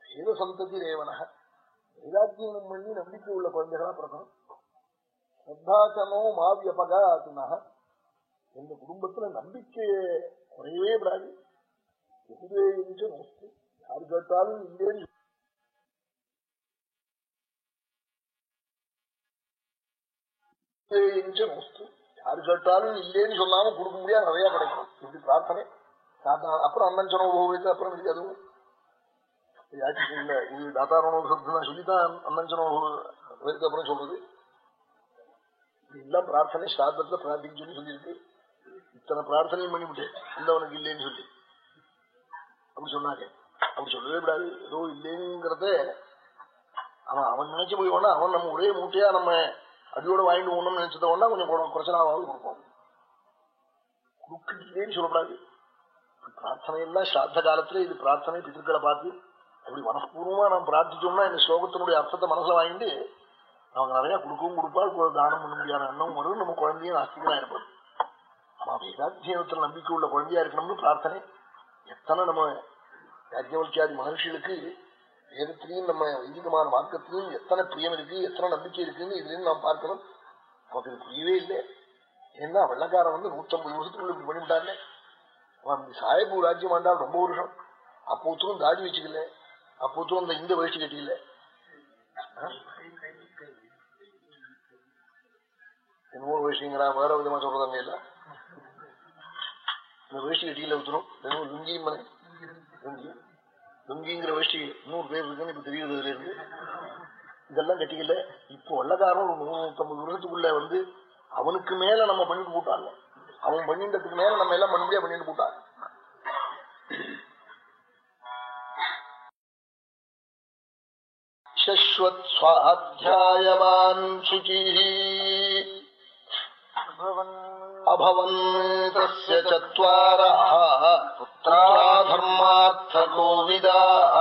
வேத சந்ததி ரேவனக வைராக்கியம் பண்ணி நம்பிக்கை உள்ள குழந்தைகளா பிறக்கணும் ஸ்ரத்தாச்சனோ மாவியபகாத்துனாக எங்க குடும்பத்துல நம்பிக்கை குறையவே விடாது எதுவே நோஸ்து யாரு கேட்டாலும் இல்லேன்னு நோஸ்து யாரு கேட்டாலும் இல்லேன்னு சொல்லாம கொடுக்க முடியாது நிறைய கிடைக்கும். இப்படி பிரார்த்தனை. அப்புறம் அண்ணன் சொன்ன உபயோகித்து அப்புறம் இருக்கு அதுவும். இல்ல இது தாத்தாரணம் சொல்லித்தான் அண்ணன் சொன்ன அப்புறம் சொல்றது. எல்லாம் பிரார்த்தனை. சாதத்துல பிரார்த்திக்க சொல்லி சொல்லியிருக்கு. இத்தனை பிரார்த்தனையும் பண்ணிவிட்டேன். இல்லவனுக்கு இல்லைன்னு சொல்லி. அப்படி சொன்னாங்க. அப்படி சொல்லவே கூடாது. ஏதோ இல்லைங்கிறத அவன் அவன் நினைச்சு போய் அவன் நம்ம ஒரே மூட்டையா நம்ம அடியோட வாங்கிட்டு போகணும்னு நினைச்சத வேணா கொஞ்சம் குறைச்சலாவது கொடுப்போம். கொடுக்கலன்னு சொல்லக்கூடாது. பிரார்த்தனை எல்லாம் ஸ்ராத்த காலத்துல இது பிரார்த்தனை பித்திருக்களை பார்த்து அப்படி மனப்பூர்வமா நாம் பிரார்த்திச்சோம்னா இந்த ஸ்லோகத்தினுடைய அர்த்தத்தை மனசுல வாங்கிட்டு அவங்க நிறைய கொடுக்கவும் கொடுப்பாள் தானம் பண்ண முடியாத எண்ணம் வரும். நம்ம குழந்தையும் நாஸ்திகளா இருப்போம். ஆமா வேதாத்தியனத்துல நம்பிக்கை உள்ள குழந்தையா இருக்கணும்னு பிரார்த்தனை. எத்தனை நம்ம யாஜ்யவல்கியாதி மகர்ஷிகளுக்கு வேதத்திலையும் நம்ம வைதிகமான மார்க்கத்திலையும் எத்தனை பிரியம் இருக்கு எத்தனை நம்பிக்கை இருக்குன்னு இதுலயும் நாம் பார்க்கணும். நமக்கு இது புரியவே இல்லை. ஏன்னா வெள்ளக்காரன் வந்து நூத்தம்பது வருஷத்துக்குள்ள இப்படி பண்ணிவிட்டாருன்னு அவன் சாயபு ராஜ்யம் ஆண்டால் ரொம்ப வருஷம். அப்போத்தும் தாடி வச்சுக்கல. அப்போத்தும் அந்த இந்த வேஷ்டி கட்டிக்கல. என்னமோ வேஷ்டிங்கிறா வேற விதமா சொல்றதாங்க இல்ல இந்த வேஷ்டி கட்டியில ஊத்தணும் லுங்கியும் மனை லுங்கியும். லுங்கிங்கிற வேஷ்டி நூறு பேர் இருக்குன்னு இப்ப தெரியுறதுல இருந்து. இதெல்லாம் கட்டிக்கல. இப்போ வல்லகாரன் நூத்தம்பது வருஷத்துக்குள்ள வந்து அவனுக்கு மேல நம்ம பண்ணிட்டு போட்டாங்க. அவன் பண்ணின்றதுக்கு மேல நம்ம எல்லாம் பண்ண பண்ணிட்டு போட்டாங்க. சஸ்வத்வாத்தியாயவான் சுச்சி अभवन् तस्य चत्वारः पुत्राधर्मार्थकोविदाः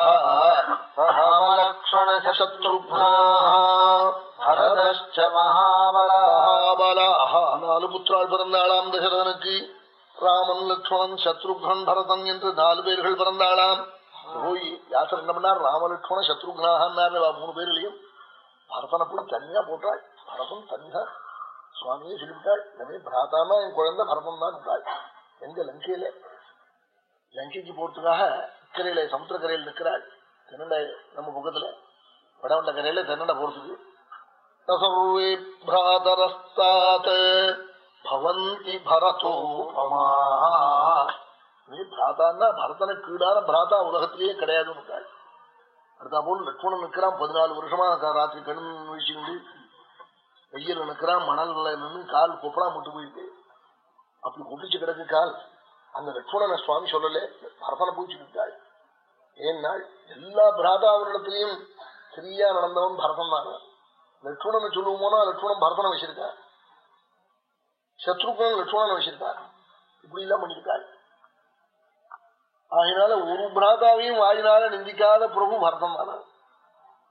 रामलक्ष्मणशत्रुघ्नाः भरतश्च மகாபலாஹ நாலு புத்திரால் பிறந்தாளாம் தசரதனுக்கு ராமன் லட்சுமணன் சத்ருக்னன் பரதன் என்று நாலு பேர்கள் பிறந்தாளாம் போய் யாசர் என்ன பண்ணார் ராமலட்சுமண சத்ருக்னாக மூணு பேர் இல்லையும் பரதனை போய் தனியா போட்டாள் பரதன் தனியா சுவாமியே சொல்லிவிட்டாள் உடனே பிராத்தாமா என் குழந்தை பரதன் தான் விட்டாள் எங்க லங்கையில? லங்கைக்கு போறதுக்காக கரையில சமுத்திரக்கரையில் நிற்கிறாள். தென்னண்டை நம்ம பக்கத்துல வடவண்ட கரையில தென்னண்டை போறதுக்கு. சர்வே பிராதரஸ்தாத் பவந்தி பரதோபமா நீ பிராதான்னா பரதன கீடான பிராதா உலகத்திலேயே கிடையாதுன்னு அடுத்தா போல் லட்சுமணன் நிற்கிறான் பதினாலு வருஷமா ராத்திரி கண் வீழ்ச்சிண்டு வெயில் நினைக்கிறான் மணல் நின்று கால் கொப்பளா முட்டு போயிட்டு அப்படி கொட்டிச்சு கிடக்கு கால். அந்த லட்சுமணனை சுவாமி சொல்லல பரதனை போய் சொல்லிட்டாள் ஏன்னாள் எல்லா பிராதாவரிடத்திலையும் சரியா நடந்தவன் பரதன் தான். லட்சுமணனை சொல்லுவோம்னா லட்சுமணன் பரதனை வச்சிருக்கா. சத்ருகுணன் லட்சுமணனை வச்சிருக்கார் இப்படி எல்லாம் பண்ணிருக்காள் ஆகினால ஒரு பிராதாவையும் வாயினால நிந்திக்காத பிரபு பரதம் தானா.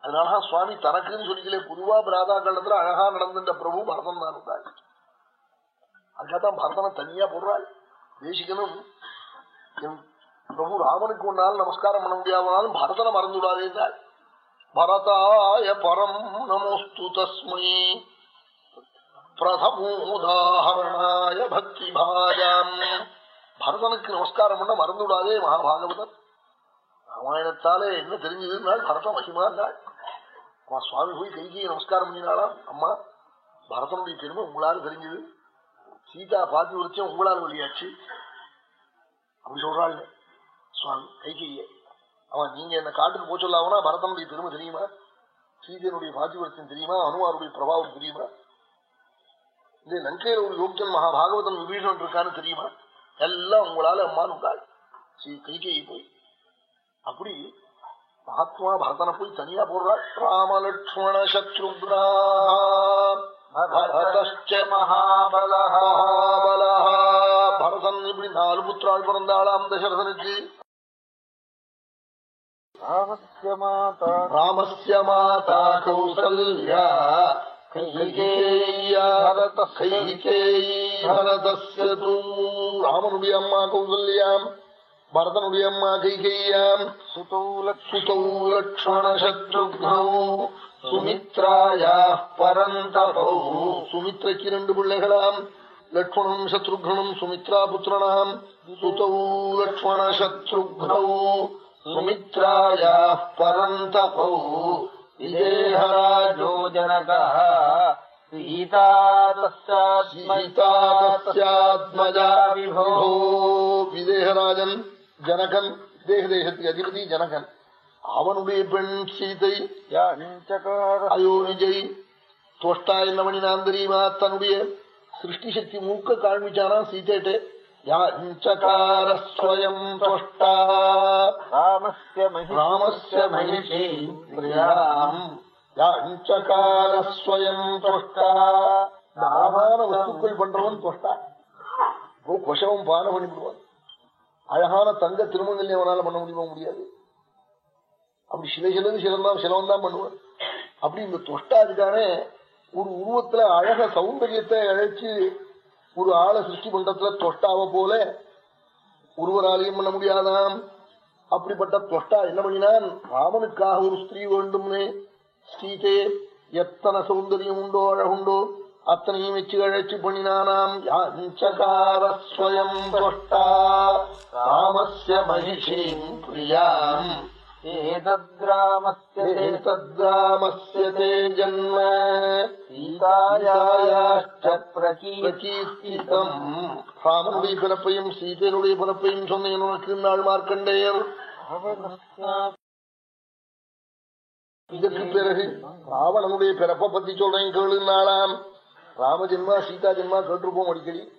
அதனால சுவாமி தனக்குன்னு சொல்லிக்கலே பொதுவா பிராதா காலத்துல அழகா நடந்துட்ட பிரபு பரதன் தான் இருந்தாள் அதுக்காகத்தான் பரதனை தனியா போடுறாள். தேசிகனும் என் பிரபு ராமனுக்கு ஒன்னாலும் நமஸ்காரம் பண்ண முடியாதனாலும் பரதனை மறந்து விடாதே என்றாள். பரதாய பரம் நமோஸ்து தஸ்மை பிரதமோதாரணாய பக்தி பாஜாம் பரதனுக்கு நமஸ்காரம் பண்ண மறந்துவிடாதே மகாபாகவதன் ராமாயணத்தாலே என்ன தெரிஞ்சதுனால் பரத மகிமா இருந்தாள் அம்மா சுவாமி போய் கைகி நமஸ்காரம் பண்ணினாலாம் அம்மா பரதனுடைய பெருமை உங்களால தெரிஞ்சது. சீதா பாதி உரிச்சம் உங்களால் வழியாச்சு அப்படி சொல்றாள். சுவாமி கைகையே அவன் நீங்க என்ன காட்டுக்கு போக சொல்லாமனா பரதனுடைய பெருமை தெரியுமா? சீதையனுடைய பாதிவரத்தின் தெரியுமா? அனுமாருடைய பிரபாவம் தெரியுமா? இந்த லங்கையில ஒரு யோக்கியன் மகாபாகவதன் விபீஷன் இருக்கான்னு தெரியுமா? எல்லாம் உங்களால அம்மான் உண்டாள். ஸ்ரீ கைகையை போய் அப்படி மகாத்மா பரதனை போய் தனியா போடுறாள் ராமலட்சுமண சத்ருக்னா. பரதன் இப்படி நாலு புத்திராள் பிறந்தாளாம் தசரதனுக்கு ராமஸ்ய மாதா. கௌசல்யா. ராமனுடைய அம்மா கௌசல்யாம். பரதனுடைய அம்மா கைகேயாம் சுமித்ராயா பரந்தபௌ. சுமித்ரைக்கு ரெண்டு பிள்ளைகளாம். லக்ஷ்மணம் சத்ருக்னம் சுமித்ரா புத்திரனாம். சுதௌ லக்ஷ்மணசத்ருக்னௌ சுமித்ராயா பரந்தபௌ. விஜேஹராஜோ ஜனகः. சீதா விதேகராஜன் ஜனகன் விதேக தேசத்துக்கு அதிபதி ஜனகன். அவனுடைய பெண் சீதை அயோனிஜை தோஷ்டா என்ன பண்ணினான் தெரியுமா? தன்னுடைய சிருஷ்டி சக்தி மூக்க காண்பிச்சானா தாமான வஸ்துக்கள் பண்றவன் தோஷ்டா. இப்போ கொஷவம் பானை பண்ணி விடுவான் அழகான தங்க திருமங்கல்யம் அவனால பண்ண முடியுமா முடியாது. அப்படி சில சிலது சிலந்தான் சிலவன் தான் பண்ணுவார் அப்படி இந்த தொஷ்டா இருக்கானே ஒரு உருவத்துல அழக சௌந்தரியத்தை அழைச்சு ஒரு ஆளை சிருஷ்டி பண்றதுல தொஷ்டாவை போல ஒருவராலையும் பண்ண முடியாதாம். அப்படிப்பட்ட தொஷ்டா என்ன பண்ணினான்? ராமனுக்காக ஒரு ஸ்திரீ வேண்டும்னு ஸ்ரீதே எத்தனை சௌந்தரியம் உண்டோ அழகுண்டோ അത്രയും വെച്ച് കഴിച്ചു പുണിനാനാം സ്വയം ത്വഷ്ടാമസ്യ മഹിഷീം പ്രിയാം. േതദ്രാമസ്യേ ജന്മ? സീതായാഷ്ടീർത്തിതം രാമനുടേ പിറപ്പையும் സീതയുടെ പിറപ്പையும் சொன்ன ഉണക്കുന്ന ആൾമാർക്കണ്ടേർ இதற்கு பிறகு ராவணனுடைய பிறப்பை பத்தி சொல்றேன் கேளுனாலாம் ராம ஜென்மா சீதா ஜென்மா கேட்டிருப்போம் அடிக்கடி.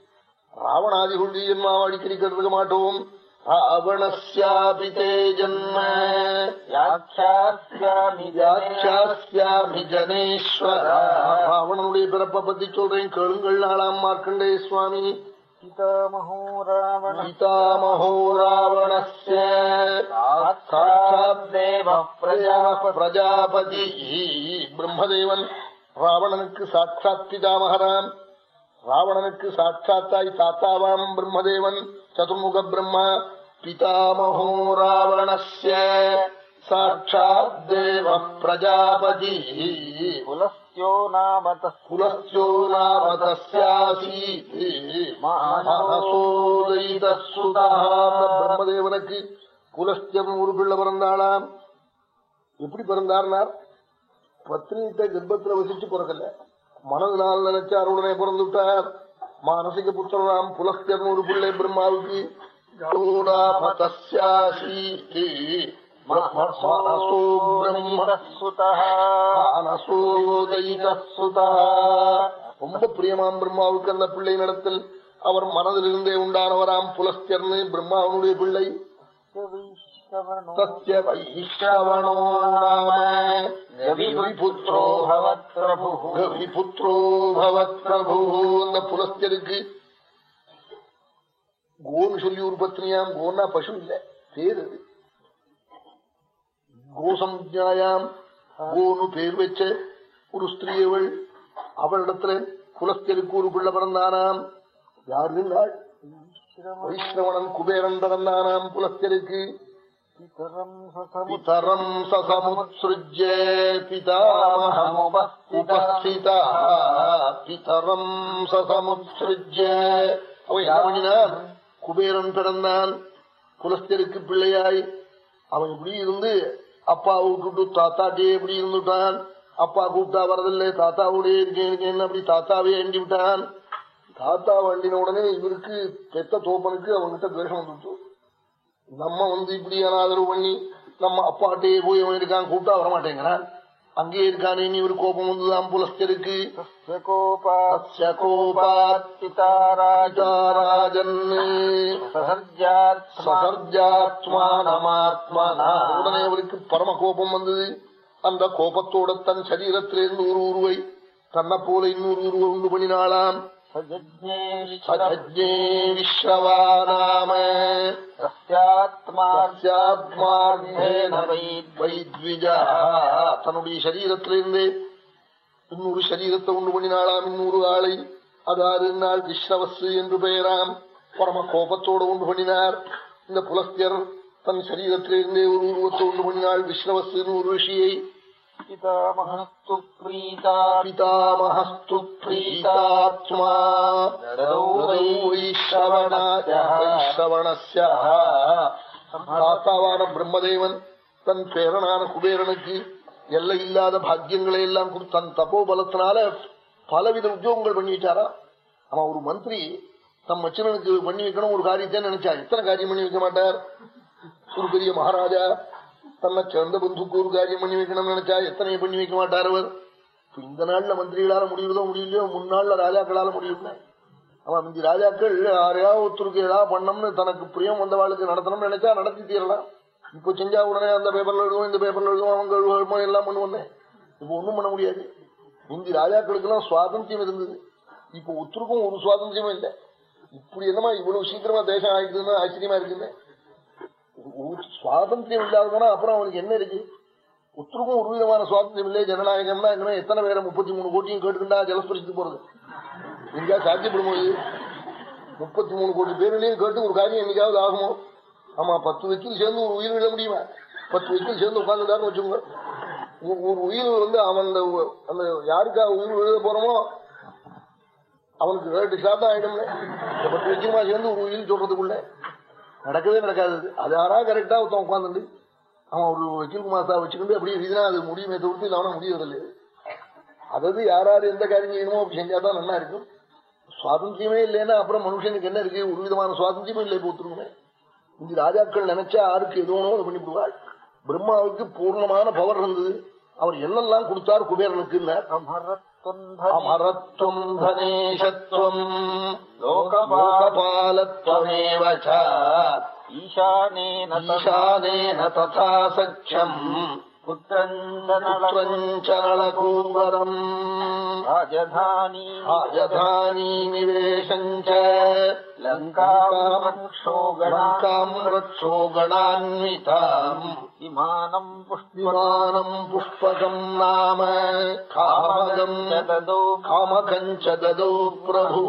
ராவணாதிகுண்டி ஜென்மாவை அடிக்கடி கேட்டிருக்க மாட்டோம். ராவணஸ்யாபிதே ஜன்மேஸ்வரா ராவணனுடைய பிறப்பை பத்தி சொல்றேன். கேளுங்கள் நாளாம் மார்க்கண்டே சுவாமி. பிதாமகோ ராவணஸ்யாட்சாத் பிரஜாபதி. பிரம்மதேவன். ராவணனுக்கு சாட்சாத் பிதாமகராம். ராவணனுக்கு சாட்சாத்தாய் தாத்தாவாம் பிரம்மதேவன். சதுர்முக பிரம்மா பிதாமகோ ராவணஸ்ய. சாட்சாத் தேவ பிரஜாபதி. குலஸ்தியோ நாம குலஸ்தியோ நாம தஸ்யாசீத் பிரம்மதேவனுக்கு குலஸ்தியம் ஒரு பிள்ளை பிறந்தாளாம். எப்படி பிறந்தார்னார்? பத்னிகிட்ட கர்ப்பத்துல வசிச்சு பிறக்கல மனதினால் நினைச்சார் உடனே பிறந்து விட்டார். மானசிக புத்திரராம் புலஸ்தியம் ஒரு பிள்ளை பிரம்மாவுக்கு ரொம்ப பிரியமாம் பிரம்மாவுக்கு அந்த பிள்ளை நடத்தல் அவர் மனதிலிருந்தே உண்டானவராம் புலஸ்தர்னு பிரம்மாவனுடைய பிள்ளை. वैश्रवणो சத்ய வைஷ்ணவனோ நாம रविपुत्रो भवत्प्रभुः கவிபுத்ரோ பவத் பிரபு அந்த புலஸ்தியருக்கு கோன்னு சொல்லி ஒரு பத்னியாம் கோன்னா பசு இல்ல பேர் அது கோசம்ஜாயாம் கோனு பேர் வச்ச ஒரு ஸ்திரீயவள் அவளிடத்துல குலஸ்தியருக்கு ஒரு பிள்ளை பிறந்தானாம் யாரு நாள் வைஷ்ணவனன் குபேரன் பிறந்தானாம் புலஸ்தியருக்கு पितरम् ससमुत् பிதரம் சசமுத்ஸ்ருஜ்ய பிதாமகமுபஸ்திதா பிதரம் சசமுத்ஸ்ருஜ்ய அவன் என்ன பண்ணினான் குபேரன் பிறந்தான் புலஸ்தியருக்கு பிள்ளையாய் அவன் இப்படி இருந்து அப்பாவை விட்டுட்டு தாத்தாட்டே இப்படி இருந்துட்டான் அப்பா கூப்பிட்டா வரதில்லை தாத்தாவோடய இருக்கேன் இருக்கேன் அப்படி தாத்தாவே அண்டி விட்டான் தாத்தா வண்டின உடனே இவருக்கு பெத்த தோப்பனுக்கு அவன்கிட்ட துவேஷம் வந்துட்டு நம்ம வந்து இப்படி அனாதரவு பண்ணி நம்ம அப்பாட்டையே போய் அவன் இருக்கான் கூப்பிட்டா வரமாட்டேங்கிறான் அங்கே இருக்கானே ஒரு கோபம் வந்துதான் புலஸ்கருக்கு உடனே அவருக்கு பரம கோபம் வந்தது. அந்த கோபத்தோட தன் சரீரத்திலிருந்து ஒரு உருவை தன்னை போல இன்னொரு உருவை உண்டு பண்ணினாலாம் सजज्ञे சஜஜ்ஞே விஸ்ரவா நாம तस्यात्मार्जात्मार्थेन वै வைத்விஜா தன்னுடைய சரீரத்திலிருந்து இன்னொரு சரீரத்தை உண்டு பண்ணினாளாம் இன்னொரு ஆளை அதாவது நாள் விஸ்ரவசு என்று பெயராம் பரம கோபத்தோடு உண்டு பண்ணினார் இந்த புலஸ்தியர் தன் சரீரத்திலிருந்தே ஒரு உருவத்தை உண்டு பண்ணினாள் விஸ்ரவசு ஒரு ரிஷியை पितामहस्तु प्रीता பிதாமஹஸ்து பிரீதாத்மா வைஷ்ரவணஸ்ய தாத்தாவான பிரம்மதேவன் தன் பேரனான குபேரனுக்கு எல்லை இல்லாத பாக்கியங்களை எல்லாம் கொடுத்து தன் தப்போபலத்தினால பலவித உத்தியோகங்கள் பண்ணி வச்சாரா அவன் ஒரு மந்திரி தம் மச்சனனுக்கு பண்ணி வைக்கணும் ஒரு காரியத்தை நினைச்சா எத்தனை காரியம் பண்ணி வைக்க மாட்டார் ஒரு பெரிய மகாராஜா தன்னை சேர்ந்த பந்துக்கு ஒரு காரியம் பண்ணி வைக்கணும்னு நினைச்சா எத்தனை பண்ணி வைக்க மாட்டார் அவர்? இந்த நாள்ல மந்திரிகளால முடியுதோ முடியலையோ முன்னாள்ல ராஜாக்களால முடியுமே அவன் இந்த ராஜாக்கள் யாரையாவது ஒருத்தருக்கு ஏதாவது பண்ணணும்னு தனக்கு பிரியம் வந்தவாளுக்கு நடத்தணும்னு நினைச்சா நடத்தி தீரலாம். இப்போ செஞ்சா உடனே அந்த பேப்பர்ல எழுதுவோம் இந்த பேப்பர்ல எழுதுவோம் அவங்க எழுதுவோம் எல்லாம் பண்ணுவோன்னே இப்போ ஒண்ணும் பண்ண முடியாது. முந்தி ராஜாக்களுக்கு எல்லாம் சுவாதந்திரம் இருந்தது. இப்போ ஒருத்தருக்கும் ஒரு சுவாதந்திரமும் இல்லை. இப்படி என்னமா இவ்வளவு சீக்கிரமா தேசம் ஆயிடுதுன்னு ஆச்சரியமா இருக்குன்னு ஒரு சுவாதந்திரம் இல்லாதவனா அப்புறம் அவனுக்கு என்ன இருக்கு? ஒருத்தருக்கும் ஒரு விதமான சுவாதந்திரம் இல்லை ஜனநாயகம்னா என்ன எத்தனை பேரை முப்பத்தி மூணு கோட்டியும் கேட்டுக்கிட்டா ஜலஸ்பரிச்சு போறது? எங்கேயா சாத்தியப்படும் போது முப்பத்தி மூணு கோடி பேரிலையும் கேட்டு ஒரு காரியம் என்னைக்காவது ஆகுமோ? ஆமா பத்து வக்கீல் சேர்ந்து ஒரு உயிர் விட முடியுமா? பத்து வக்கீல் சேர்ந்து உட்காந்துட்டாருன்னு வச்சுக்கோங்க. ஒரு- உயிர் வந்து அவன் அந்த அந்த யாருக்காக உயிர் எழுத போறோமோ அவனுக்கு ரேட்டு ஷார்ட் ஆயிடும்ல பத்து வக்கீலுமா சேர்ந்து ஒரு உயிர் சொல்றதுக்குள்ள நடக்கவே நடக்காது. அது. அது யாரா கரெக்டா ஒருத்தன் உட்காந்துண்டு அவன் ஒரு வக்கீல் குமாஸ்தா வச்சுக்கிட்டு அப்படியே இதுனா அது முடியுமே தவிர்த்து இல்லாம முடியறதில்லை. அதாவது யார் யார் எந்த காரியம் செய்யணுமோ அப்படி செஞ்சாதான் நல்லா இருக்கும். சுவாதந்தியமே இல்லைன்னா அப்புறம் மனுஷனுக்கு என்ன இருக்கு? ஒரு விதமான சுவாதந்திரமும் இல்லை போத்துருமே இந்த ராஜாக்கள் நினைச்சா யாருக்கு எது அதை பண்ணிவிடுவாள் பிரம்மாவுக்கு பூர்ணமான பவர் இருந்தது. அவர் என்னெல்லாம் கொடுத்தார் குபேரனுக்கு அமரத்துவம் தனேஷத்துவம் லோகபாலத்வமேவ. ஈசானேன ஈசானேன ததா சக்கியம் புத்திரஞ்சனலகூபரம் ராஜதானி ராஜதானி நிவேசஞ்ச லங்காம் ரக்ஷோகணா லங்காம் ரட்சோகணான்விதாம் விமானம் புஷ்பம் விமானம் புஷ்பகம் நாம காமகம் ததௌ பிரபு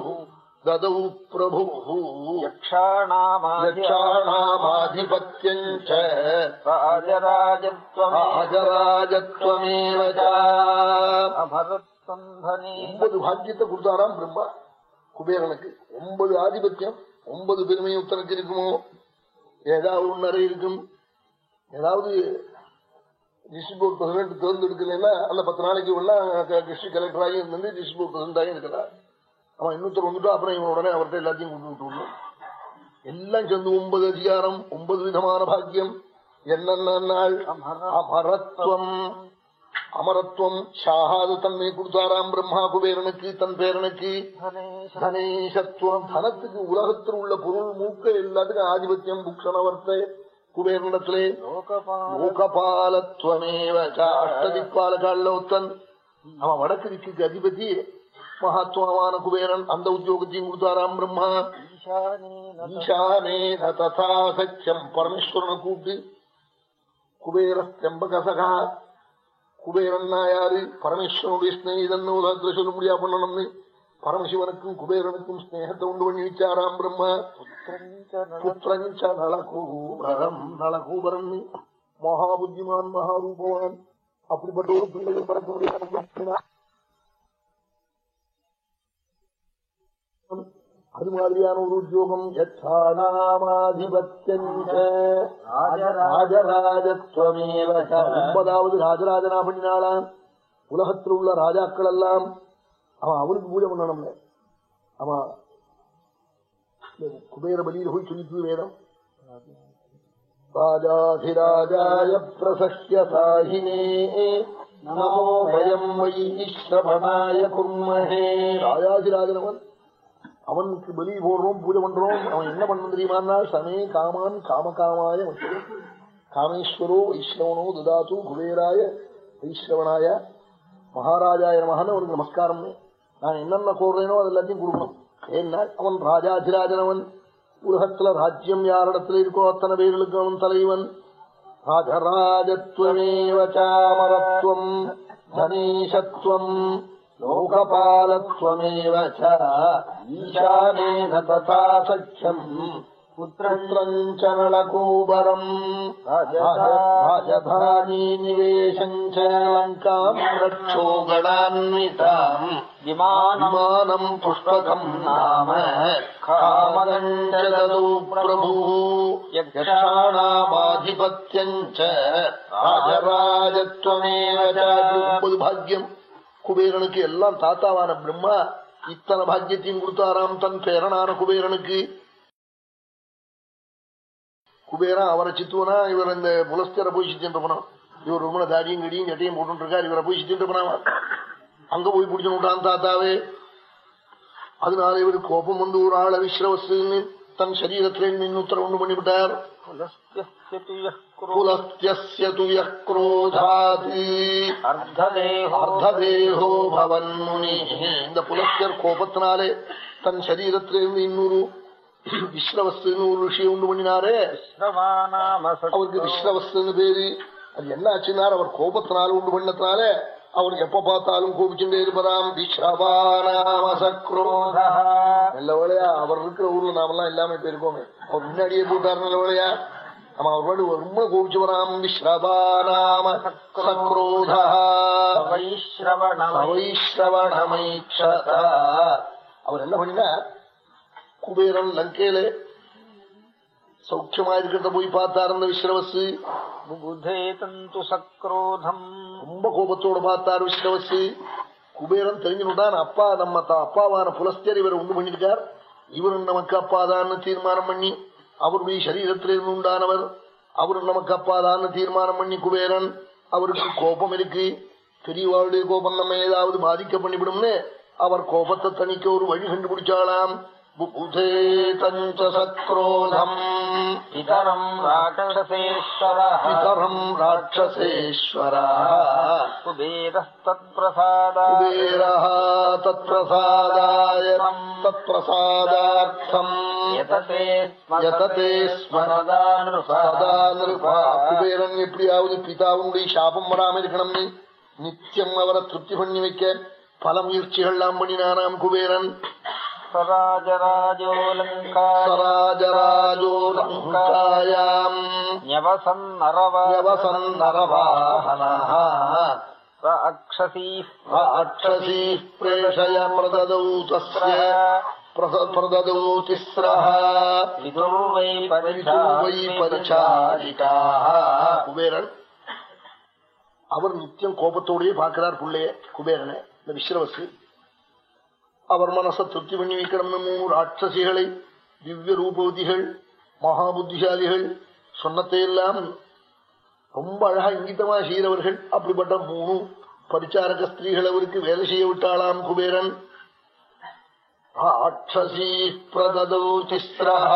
ராஜராஜத்வமே ராஜராஜத்வமேவ ச. அமரத்வம் தனே ஒன்பது பாக்கியத்தை கொடுத்தாராம் பிரம்மா குபேரனுக்கு ஒன்பது ஆதிபத்தியம் ஒன்பது பெருமையும் உத்தரக்கு இருக்குமோ ஏதாவது ஒன்னரை இருக்கும் ஏதாவது டிஸ்ட்ரிக்ட் போர்ட் பிரசிடென்ட் தேர்ந்தெடுக்கலைன்னா அந்த பத்து நாளைக்கு உள்ள டிஸ்ட்ரிக்ட் கலெக்டர் ஆகி இருந்து பிரசிடென்ட் ஆகி இருக்கலாம் அவன் இன்னொருத்தர் வந்துட்டா அப்புறம் இவன் உடனே அவர்கிட்ட எல்லாத்தையும் கொண்டு விட்டு எல்லாம் சேர்ந்து ஒன்பது அதிகாரம் ஒன்பது விதமான பாக்கியம். என்னென்ன நாள்? அமரத்துவம் அமரத்துவம் ஷாகாது தன்மை கொடுத்தாராம் பிரம்மா குபேரனுக்கு தன் பேரனுக்கு. தனேசத்துவம் தனத்துக்கு உலகத்தில் உள்ள பொருள் மூக்க எல்லாத்துக்கும் ஆதிபத்தியம் புக்ஷணவர்த்த குபேரனிடத்திலே. லோகபாலத்துவமேவ ச. ஒத்தன் அவன் வடக்கு திக்குக்கு அதிபதி. மகாத்மாவான குபேரன் அந்த உத்தியோகத்தையும் கொடுத்தாராம் பிரம்மா ஈசானே ததா சக்கியம் பரமேஸ்வரனை கூப்பிட்டு குபேர செம்பகசகா குபேரன்னா யாரு பரமேஸ்வரனுடைய ஸ்நேகிதன் உலகத்துல சொல்ல முடியா பண்ணணும்னு பரமசிவனுக்கும் குபேரனுக்கும் ஸ்நேகத்தை உண்டு பண்ணி வச்சாராம் பிரம்மா புத்திரஞ்ச நலகூபரம் நலகூபரன் மகாபுத்திமான் மகாரூபவான் அப்படிப்பட்ட ஒரு பிள்ளைகள் பிறக்க அது மாதிரியான ஒரு உத்தியோகம். ஒன்பதாவது ராஜராஜனா பண்ணினாளாம் உலகத்தில் உள்ள ராஜாக்கள் எல்லாம் அவன் அவனுக்கு பூஜை பண்ணணும்ல அவன் குபேர பலியில் போய் சொல்லிட்டு வேதம் ராஜாதிராஜாய பிரசஸ்ய சாகினே நமோ வயம் வை ஸ்ரவணாய குர்மஹே ராஜாதிராஜனவன் அவனுக்கு பலி போடுறோம் பூஜை பண்றோம். அவன் என்ன பண்ண தெரியுமான்னா சமே காமான் காமகாமாய மட்டும் காமேஸ்வரோ வைஷ்ணவனோ துதாத்து குபேராய வைஷ்ணவனாய மகாராஜாய மகன் அவனுக்கு நமஸ்காரம் நான் என்னென்ன கோர்றேனோ அது எல்லாத்தையும் கொடுக்கணும். ஏன்னா அவன் ராஜாதிராஜனவன். உலகத்துல ராஜ்யம் யாரிடத்துல இருக்கோ அத்தனை பேர்களுக்கு அவன் தலைவன். ராஜராஜத்வமேவ சாமரத்வம் தனீஷத்வம் லோகபாலத்வமேவ ச. ஈசானேன ததா சக்கியம் புத்திரஞ்ச நலகூபரம் ராஜதானி நிவேசஞ்ச லங்காம் ரட்சோகணான்விதாம் விமானம் விமானம் புஷ்பகம் நாம காமகஞ்சதோ பிரபு யக்ஷாணாமாதிபத்யஞ்ச ராஜராஜத்வமேவ ச. ஒன்பது பாக்கியம் குபேரனுக்கு எல்லாம் தாத்தாவான பிரம்மா இத்தனை பாக்கியத்தையும் கொடுத்தாராம் தன் பேரனான குபேரனுக்கு. குபேரா அவரை சித்துவனா? இவர் இந்த புலஸ்தரை போய் சித்திட்டு போனான். இவர் ரொம்ப தாடியும் கடியும் கட்டையும் போட்டு இருக்காரு இவரை போய் சித்திட்டு போனாவா அங்க போய் பிடிச்சு விட்டான் தாத்தாவே. அதனால இவர் கோபம் வந்து ஒரு ஆள விஸ்ரவஸ்துன்னு தன் சரீரத்திலே நின்று உத்தரவு பண்ணிவிட்டார். புலஸ்திய துய குரோதாதி அர்த்ததேகோ அர்த்ததேகோ பவன் முனி இந்த புலஸ்தர் கோபத்தினாலே தன் சரீரத்திலிருந்து இன்னொரு விஸ்ரவஸ்துன்னு ஒரு விஷயம் உண்டு பண்ணினாரே அவருக்கு விஸ்ரவஸ்துன்னு பேரு. அது என்ன ஆச்சுன்னா அவர் கோபத்தினால உண்டு பண்ணத்தினால அவர் எப்ப பார்த்தாலும் கோபிச்சுட்டே இருப்பதாம். நல்ல வேலையா அவர் இருக்கிற ஊர்ல நாமெல்லாம் எல்லாமே போயிருக்கோமே அவர் முன்னாடியே போட்டார் நல்ல வேலையா நம்ம கோபிச்சு வராம் சக்ரோத வைஷ்ரவணமைக்ஷதா அவர் என்ன பண்ணினா குபேரன் லங்கையில சௌக்கியமா இருக்கிறத போய் பார்த்தார் அந்த விஸ்ரவசு. சக்ரோதம். ரொம்ப கோபத்தோட பார்த்தார் விஸ்ரவசு. குபேரன் தெரிஞ்சுட்டான் அப்பா நம்ம த- அப்பாவான புலஸ்தர் இவர் உண்டு பண்ணிருக்கார். இவரும் நமக்கு அப்பாதான்னு தீர்மானம் பண்ணி அவருடைய சரீரத்திலிருந்து உண்டானவர் அவரும் நமக்கு அப்பாதான்னு தீர்மானம் பண்ணி குபேரன் அவருக்கு கோபம் இருக்கு பெரியவாளுடைய கோபம் நம்ம ஏதாவது பாதிக்க பண்ணிவிடும்னு அவர் கோபத்தை தணிக்க ஒரு வழி கண்டுபிடிச்சாலாம் बुबुधेतम् च सक्रोधम् पितरम् राक्षसेश्वरः पितरम् राक्षसेश्वरः कुबेरः तत्प्रसादाय कुबेरः तत्प्रसादाय तत्प्रसादार्थम् यतते स्म यतते സ്മ സദാ നൃപാ കുബേരൻ എപ്പിയാവുന്ന പിതാവുണ്ട് ഈ ശാപം വരാമിരിക്കണം നിത്യം അവരെ തൃപ്തി പണി വയ്ക്കാൻ പല വീഴ്ചകളെല്ലാം പണിനാനാം കുബേരൻ யவசன் நரவாஹனः அக்ஷசீ ராட்சசீ பிரேஷய பிரததௌ தஸ்ய பிரத- பிரததௌ திஸ்ரः பிதுர்வை வை பரிச்சாரிகாः. குபேரன் அவர் நித்தியம் கோபத்தோடயே பார்க்கிறார் பிள்ளைய குபேரனை இந்த விஸ்ரவசு அவர் மனசை திருப்தி பண்ணி வைக்கணும்னு மூணு ராட்சசிகளை திவ்ய ரூபவதிகள் மகா புத்திசாலிகள் சொன்னத்தையெல்லாம் ரொம்ப அழகா இங்கிதமா செய்கிறவர்கள். அப்படிப்பட்ட மூணு பரிச்சாரக ஸ்திரீகள் அவருக்கு வேலை செய்ய விட்டாளாம் குபேரன். ராட்சசீ பிரததௌ திஸ்ரஹ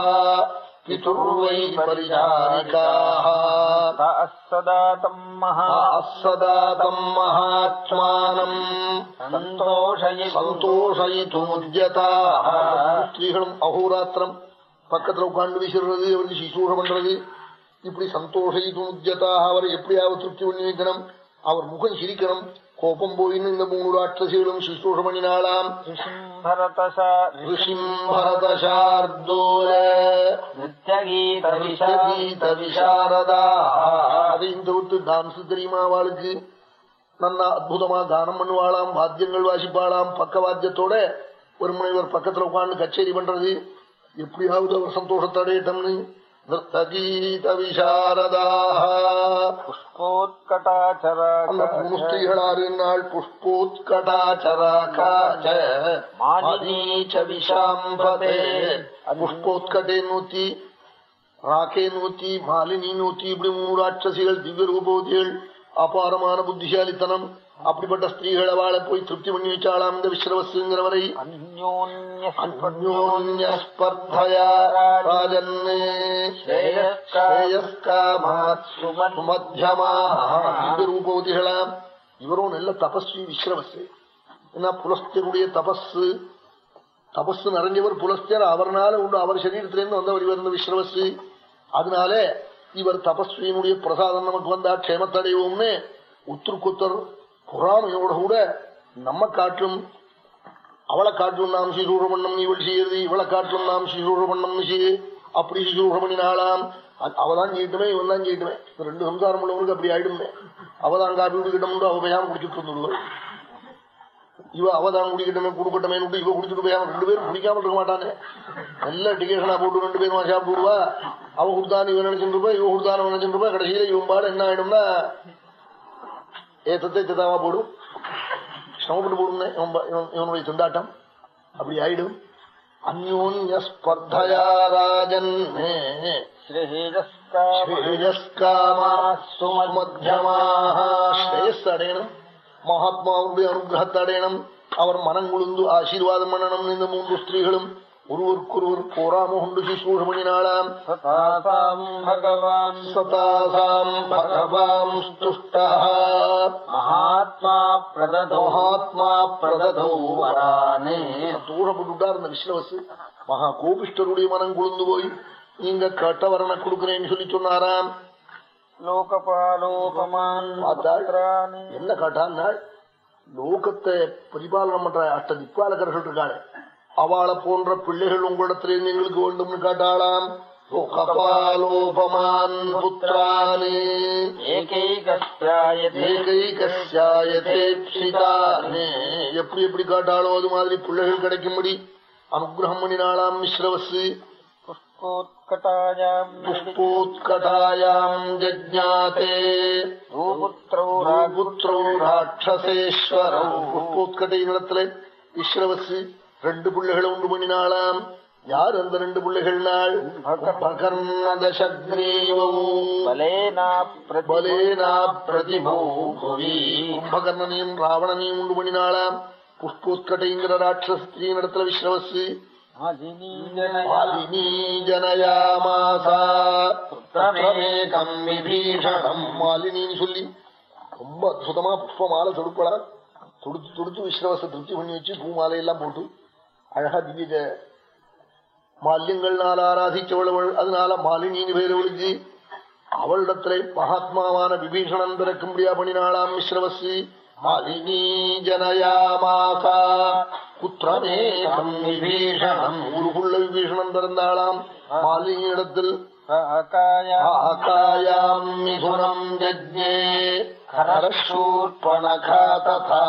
பிதுர்வை பரிச்சாரிகாः சதா தம் அசதாதம் மகாத்மானம் ஸ்திரீகளும் அகோராத்திரம் பக்கத்துல உட்கார்ந்து வீசுறது அவருக்கு சிசூஷ பண்றது இப்படி சந்தோஷயித்துமுத்யதா அவரை எப்படியாவது திருப்தி பண்ணி வைக்கணும் அவர் முகம் சிரிக்கணும் பண்ணினாலாம் பரதசா ரிஷிம் பரதசார்தூல நித்யகீத கீத விசாரதா அதையும் தவிர்த்து டான்ஸ் தெரியுமா அவளுக்கு நல்லா அற்புதமா கானம் பண்ணுவாளாம் வாத்தியங்கள் வாசிப்பாளாம் பக்க வாத்தியத்தோட ஒரு முனைவர் பக்கத்துல உட்கார்ந்து கச்சேரி பண்றது எப்படியாவது அவர் சந்தோஷத்தை அடையட்டம்னு நிறுத்த கீத விசாரதா அந்த மூணு புஷ்போத்கட்டாச்சர ஸ்திரீகளாறு நாள் புஷ்போத்கடாச்சராகாச்ச மாதீச்ச விஷாம்பதே புஷ்போத்கட்டே நூத்தி ராக்கே நூத்தி மாலினி நூத்தி இப்படி மூணு ராட்சசிகள் திவ்ய ரூபவதிகள் அபாரமான புத்திசாலித்தனம் அப்படிப்பட்ட ஸ்திரீகளை வாழ போய் திருப்தி பண்ணி வச்சாளாம் இந்த விஸ்ரவசுங்கிறவரை ரூபவதிகளாம். இவரும் நல்ல தபஸ்வி விஸ்ரவசு ஏன்னா புலஸ்தருடைய தபஸு தபஸ் நிறைஞ்சவர் புலஸ்தர் அவர்னால உண்டு அவர் சரீரத்திலிருந்து வந்தவர் இவர் இந்த விஸ்ரவசு அதனால இவர் தபஸ்வியினுடைய பிரசாதம் நமக்கு வந்தா க்ஷேமத்தடைவோம்னு உத்திருக்குத்தர் பொறாமையோட கூட நம்ம காட்டும் அவளை காட்டும் நாம் சிசூரமண்ணம் இவள் செய்யறது இவளை காட்டும் நாம் சிசூரமண்ணம் செய்ய அப்படி சிசூர அவதான் செய்யட்டுமே இவன் தான் செய்யட்டுமே. ரெண்டு சம்சாரம் உள்ளவங்களுக்கு அப்படி ஆயிடுமே. அவதான் காப்பி குடிக்கிட்டோம் அவ பையாம குடிச்சுட்டு இருந்துடுவாள் இவ அவதான் குடிக்கட்டமே குடுக்கட்டமே இவ குடிச்சுட்டு போயாம ரெண்டு பேரும் குடிக்காம இருக்க மாட்டானே. நல்ல டிகேஷனா போட்டு ரெண்டு பேரும் சாப்பிடுவா அவ கொடுத்தான்னு இவன் நினைச்சுட்டு இருப்பா இவ கொடுத்தான்னு நினைச்சுட்டு இருப்பா. கடைசியில இவன் பாடு என்ன ஆயிடும்னா ஏத்தத்தை ததாவா போடும்? சிரமப்பட்டு போடுங்க இவனுடைய திண்டாட்டம். அப்படி ஆயிடும். அந்யோன்ய ஸ்பர்தயா ராஜன் அடையணும் மகாத்மாவுடைய அனுகிரகத்தை அடையணும் அவர் மனம் குழுந்து ஆசீர்வாதம் பண்ணணும். இந்த மூன்று ஸ்திரீகளும் ஒருவருக்கொருவர் போராம கொண்டு சிசூஷ பண்ணினாளாம் சதாசாம் பகவாம். ஸ்துஷ்டா மகாத்மா பிரததோ. மகாத்மா பிரததோ வரானே. தூரப்பட்டுட்டார் இந்த விஸ்வசு மகா கோபிஷ்டருடைய மனம் குழுந்து போய் நீங்க கேட்ட வரனை கொடுக்கிறேன்னு சொல்லி சொன்னாராம். என்ன காட்டான்னாள் லோகத்தை பரிபாலனம் பண்ற அஷ்ட திப்பாலகர்கள் இருக்காளே அவளை போன்ற பிள்ளைகள் உங்களிடத்திலே எங்களுக்கு வேண்டும்னு காட்டாளாம். லோகபாலோபமான் புத்திரானே. எப்படி எப்படி காட்டாளோ அது மாதிரி பிள்ளைகள் கிடைக்கும்படி. அனுகிரகம் பண்ணினாளாம் மிஸ்ரவசு புஷ்போத்கட்டாயாம் பூபுத்ரௌ புத்திரோ ராட்சசேஸ்வரோ. புஷ்போத்கட்டை நிலத்துல விஸ்ரவசு ரெண்டு பிள்ளைகளை உண்டு பண்ணினாளாம். யார் அந்த ரெண்டு பிள்ளைகள் நாள் பலேனா பலேனா பிரதிபோ புவி. கும்பகர்ணனையும் ராவணனையும் உண்டு பண்ணினாளாம். புஷ்போத்கட்டைங்கிற ராட்சஸ்திரீ நடத்துல விஸ்ரவசு. மாலினின்னு சொல்லி ரொம்ப அற்புதமா புஷ்பமாலை தொடுப்படா தொடுத்து தொடுத்து விஸ்ரவச திருப்தி பண்ணி வச்சு பூமாலை எல்லாம் போட்டு அழகா திவ்ய மால்யங்கள்னால ஆராதிச்சவள் அதனால மாலினின்னு பேர் ஒழிஞ்சு அவளிடத்திலே மகாத்மாவான விபீஷணன் பிறக்கும்படியா பண்ணினாளாம் மிஸ்ரவசி. மாலினி ஜனயாமாசா புத்திரமேகம் விபீஷணம் ஊருக்குள்ள விபீஷணன் பிறந்தாளாம். மாலினி இடத்தில் ஆகாயாம் மிதுனம் ஜஜ்ஞே கரசூர்பணகா ததா.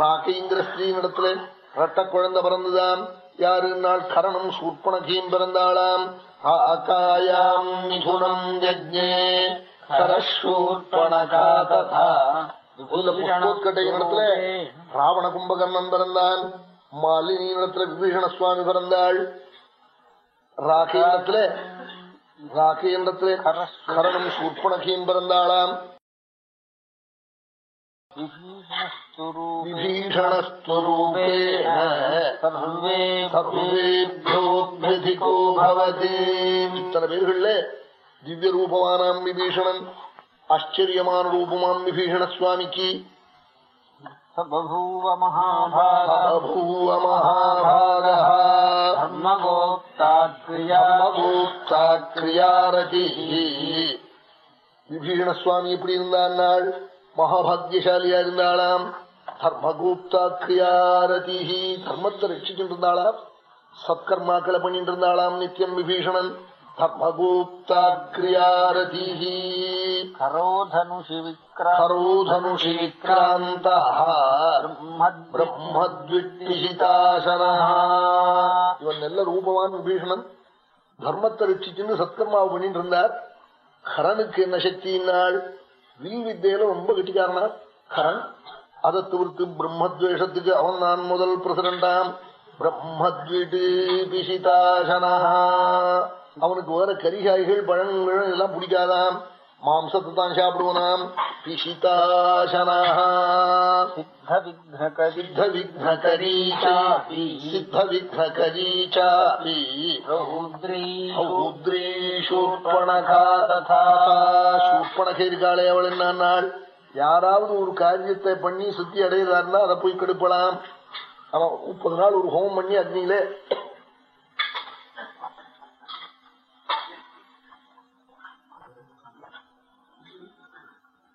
ராக்கைங்கிற ஸ்திரீனிடத்துல ரத்த குழந்தை பிறந்துதான் யாரு நாள் கரணம் சூர்பணகியும் பிறந்தாளாம். ஆகாயாம் மிதுனம் யஜ்ஞே. கரசூர்பணகா ததா இடத்துல ராவண கும்பகர்ணன் பிறந்தான். மாலினி இடத்துல விபீஷண சுவாமி பிறந்தாள். ராகி இடத்துல ராகி இடத்துல கரணம் சூர்பணகியும் பிறந்தாளாம். விபீஷணஸ்வரூபேண சர்வேபியோத்யதிகோ பவதி இத்தனை பேர்கள்ல திவ்ய ரூபமானாம் விபீஷணன் ஆச்சரியமான ரூபமாம் விபீஷண சுவாமிக்கு बभूव महाभाग அபூவ மகாபாகः धर्मगोप्ताक्रिया கிரியாரதி விபீஷண சுவாமி எப்படி இருந்தால் நாள் மகாபாகியசாலியா இருந்தாளாம் தர்மகூப்தாக்கியாரதி தர்மத்தை ரட்சிச்சுட்டு இருந்தாளாம் சத்கர்மாக்களை பண்ணிட்டு இருந்தாளாம் நித்தியம் விபீஷணன் தர்மகூப்தாக்கிரியாரதீஹி கரோதனுஷி விக்ராந்த இவன் நல்ல ரூபவான் விபீஷணன் தர்மத்தை ரட்சிச்சுன்னு சத்கர்மாவை பண்ணிட்டு இருந்தார் கரனுக்கு என்ன சக்தியினால் வில் வித்தையில ரொம்ப கெட்டிக்காரனா கரன் அதை தவிர்த்து பிரம்மத்வேஷத்துக்கு அவன் நான் முதல் பிரசிடண்டாம். பிரம்மத்விஷிதாசனா அவனுக்கு வேற கரிகாய்கள் பழங்கள் எல்லாம் பிடிக்காதாம். மாம்சத்தை தான் சாப்பிடுவனாம். பிஷிதாசனா. சித்த இருக்காளே அவள் என்ன நாள்? யாராவது ஒரு காரியத்தை பண்ணி சுத்தி அடையிறாருன்னா அதை போய் கெடுப்பலாம். அவன் முப்பது நாள் ஒரு ஹோமம் பண்ணி அக்னியில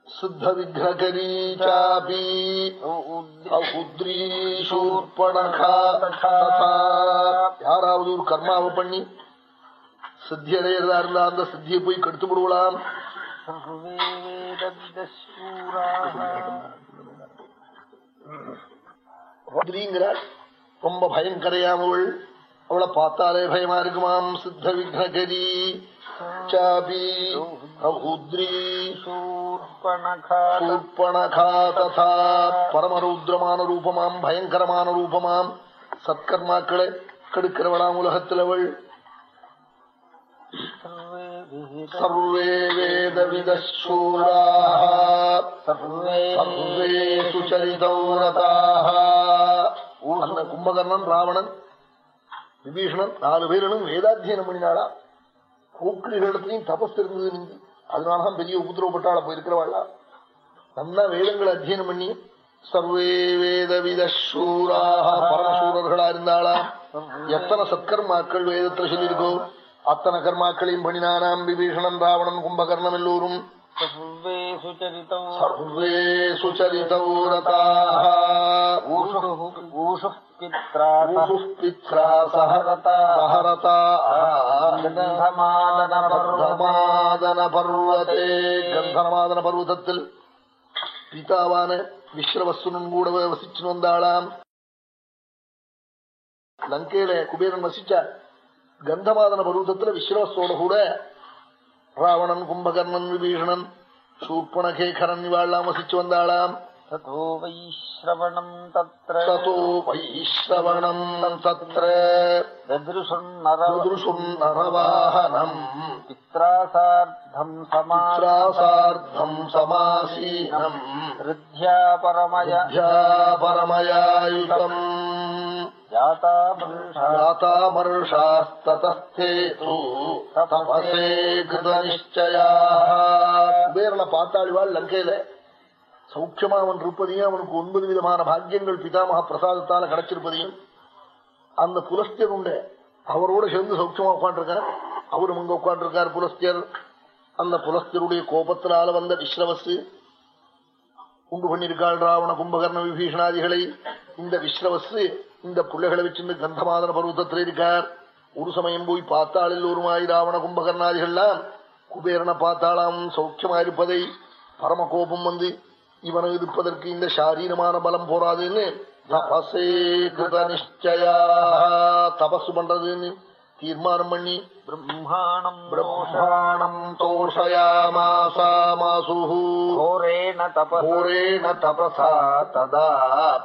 சித்த விக்னகரி யாராவது ஒரு கர்மாவை பண்ணி சித்தி அடையிறதா இருந்தா அந்த சித்தியை போய் கெடுத்து விடுவலாம். சர்வே வேதூராங்கிறாள் ரொம்ப பயம் கிடையாமவள் அவளை பார்த்தாலே பயமா இருக்குமாம். சித்த விக்னகரி சாபி ரௌத்ரி சூர்பணகா ததா பரமரௌத்ரமான ரூபமாம் பயங்கரமான ரூபமாம். சத்கர்மாக்களை கெடுக்கிறவளாம் உலகத்திலவள். सर्वे विहित சர்வே வேத விதூராக सर्वे சர்வே சுச்சரிதௌரதாக அந்த கும்பகர்ணன் ராவணன் விபீஷணன் நாலு பேரும் வேதாத்தியனம் பண்ணினாளா கூக்கிரிகளிடத்திலையும் தபஸ் இருந்தது நீங்க அதனாலதான் பெரிய உபதிரவப்பட்டாளா போயிருக்கிறவாளா நல்லா வேதங்களை அத்தியனம் பண்ணி சர்வே வேத விதூராக பரமசூரர்களா இருந்தாளா எத்தனை சத்கர்மாக்கள் வேதத்துல சொல்லியிருக்கோ அத்தனை கர்மாக்களையும் பண்ணினானாம் விபீஷணன் ராவணன் கும்பகர்ணம் எல்லோரும் கந்தரமாதன பர்வதத்தில் பீதாவான விஸ்ரவசுனன் கூட வசிச்சு வந்தாளாம். லங்கையில குபேரன் வசிச்சார். கந்தமாதன பருவத்துல விஸ்வரஸோட கூட ராவணன் கும்பகர்ணன் விபீஷணன் சூர்பணகேகரன் இவாழ்லாம் வசிச்சு வந்தாளாம். தோ வைஸ்ரவணம் தத்ருஷுன்னரவாஹனம் பித்ராசார்த்தம் சமாசார்த்தம் சமாசீனம். ஹிருத்யா பரமயா பரமயாயுதம் குபேரனை பார்த்தாளிவாள் லங்கையில சௌக்கியமா அவன் இருப்பதையும் அவனுக்கு ஒன்பது விதமான பாக்கியங்கள் பிதாமக பிரசாதத்தால கிடைச்சிருப்பதையும் அந்த புலஸ்தியர் உண்டு. அவரோட சேர்ந்து சௌக்கியமா உட்காந்துருக்கார் அவரும் அங்க உட்காந்துருக்கார் புலஸ்தியர். அந்த புலஸ்தியருடைய கோபத்தினால வந்த விஸ்ரவசு உண்டு பண்ணிருக்காள் ராவண கும்பகர்ண விபீஷணாதிகளை. இந்த விஸ்ரவசு இந்த பிள்ளைகளை வச்சுட்டு கந்தமாதன பருவத்தில் இருக்கார். ஒரு சமயம் போய் பார்த்தாள் எல்லோருமாய் ராவண கும்பகர்ணாதிகள்லாம் குபேரனை பார்த்தாளாம் சௌக்கியமா இருப்பதை. பரம கோபம் வந்து இவனை இருப்பதற்கு இந்த சாரீரமான பலம் போராதுன்னு தபசு பண்றதுன்னு தீர்மானம் பண்ணி பிரம்மாணம் பிரம்மாணம் தோஷயாமாசாமாசுரேண தபசா ததா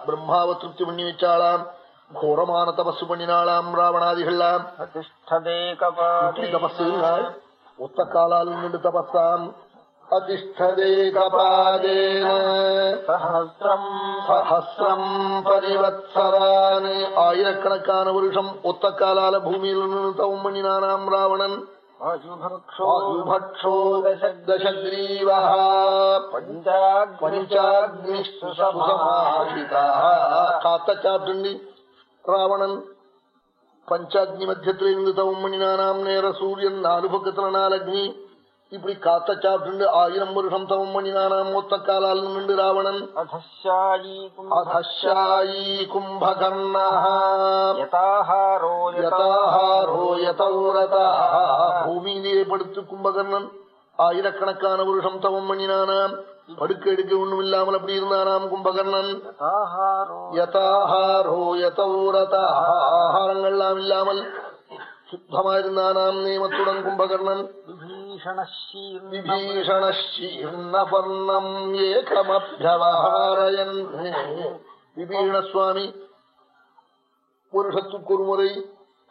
பிரம்மாவை திருப்தி பண்ணி வச்சாளாம் கோரமான தபசு பண்ணினாளாம் ராவணாதிகள்லாம் தபசு ஒத்த காலால் நின்று தபஸாம் அதிஷ்டதே கபாதேனம் சஹசிரம் பரிவத்சரான் ஆயிரக்கணக்கான வருஷம் ஒத்த காலால பூமியில் நின்று தவம் ராவணன் பஞ்சாக்னி ராவணன் பஞ்சாக்னி மத்தியத்தில் இருந்து தவம் பண்ணினானாம் நேர சூரியன் நாலு பக்கத்துல நாலு அக்னி இப்படி காத்த சாப்பிட்டு ஆயிரம் வருஷம் தவம் பண்ணினானாம் மொத்த காலால் நின்று ராவணன். அதஷாயி கும்பகர்ணாஹாரோ பூமியிலே படுத்து கும்பகர்ணன். ஆயிரக்கணக்கான வருஷம் தவம் பண்ணினானாம் படுக்க எடுக்க ஒண்ணும் இல்லாமல் அப்படி இருந்தானாம் கும்பகர்ணன் யதாஹாரோ யதௌரதா ஆஹாரங்கள்லாம் இல்லாமல் ശുദ്ധമായിരുന്നാനാം നിയമത്തുടൻ കുംഭകർണൻ വിഭീഷണശീർണപർണം ഏകമഭ്യവഹാരയൻ വിഭീഷണസ്വാമി പുരുഷത്തുക്കുറുമുറി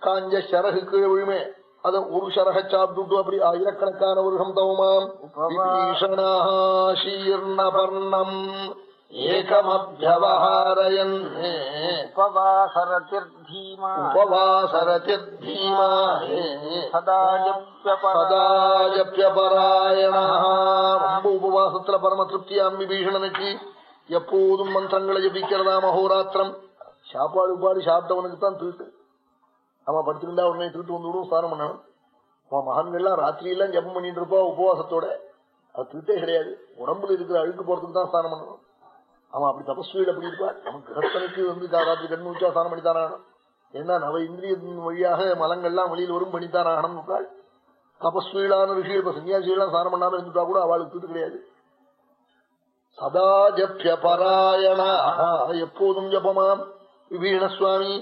കാഞ്ച ശരഹ് കീഴ് വിഴുമേ அத ஒரு சரக சாப்பிட்டு அப்படி ஆயிரக்கணக்கான வருஷம் தவமாம் விபீஷணாஷீர்ணபர்ணம் ஏகமபியவஹாரயன் ரொம்ப உபவாசத்துல பரம திருப்தியாம் விபீஷணனுக்கு எப்போதும் மந்திரங்களை ஜபிக்கிறதாம் அஹோராத்திரம் சாப்பாடு பாடு சாப்பிட்டவனுக்கு தான் திருட்டு அவன் படுத்திருந்தா உடனே திருட்டு வந்து விடும் ஸ்நானம் பண்ணணும். அவன் மகன்கள்லாம் ராத்திரியெல்லாம் ஜபம் பண்ணிட்டு இருப்பா உபவாசத்தோட. அது திருட்டே கிடையாது. உடம்புல இருக்கிற அழுக்கு போறதுக்கு தான் ஸ்நானம் பண்ணணும். அவன் அப்படி தபஸ்வீடு அப்படி இருப்பான் அவன் கிரகத்தனுக்கு வந்து ராத்திரி கண்ணு வச்சா ஸ்நானம் பண்ணித்தானாகணும் ஏன்னா நவ இந்திரியத்தின் வழியாக மலங்கள்லாம் வெளியில் வரும் பண்ணித்தானாகணும் இருக்காள் தபஸ்வீடான ரிஷிகள் இப்ப சன்னியாசிகள்லாம் ஸ்நானம் பண்ணாம இருந்துட்டா கூட அவளுக்கு திருட்டு கிடையாது. சதா ஜப்ய பாராயணா எப்போதும் ஜபமாம். விபீணசுவாமி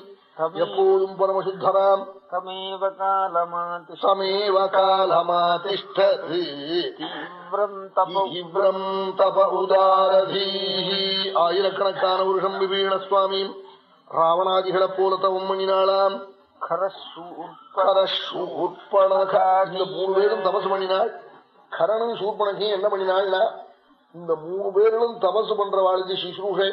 எப்போதும் பரமசுத்தராம். சமேவ காலமாதி சமேவ காலமாதிஷ்டது தீவிரம் தப உதாரதீஹி ஆயிரக்கணக்கான வருஷம் விபீண சுவாமியும் ராவணாதிகளை போல தவம் பண்ணினாளாம் மூணு பேரும் தபசு பண்ணினாள் கரணும் சூர்பணகையும் என்ன பண்ணினாள்னா இந்த மூணு பேரிலும் தபசு பண்ற வாழ்க்கை சிசுரூஷை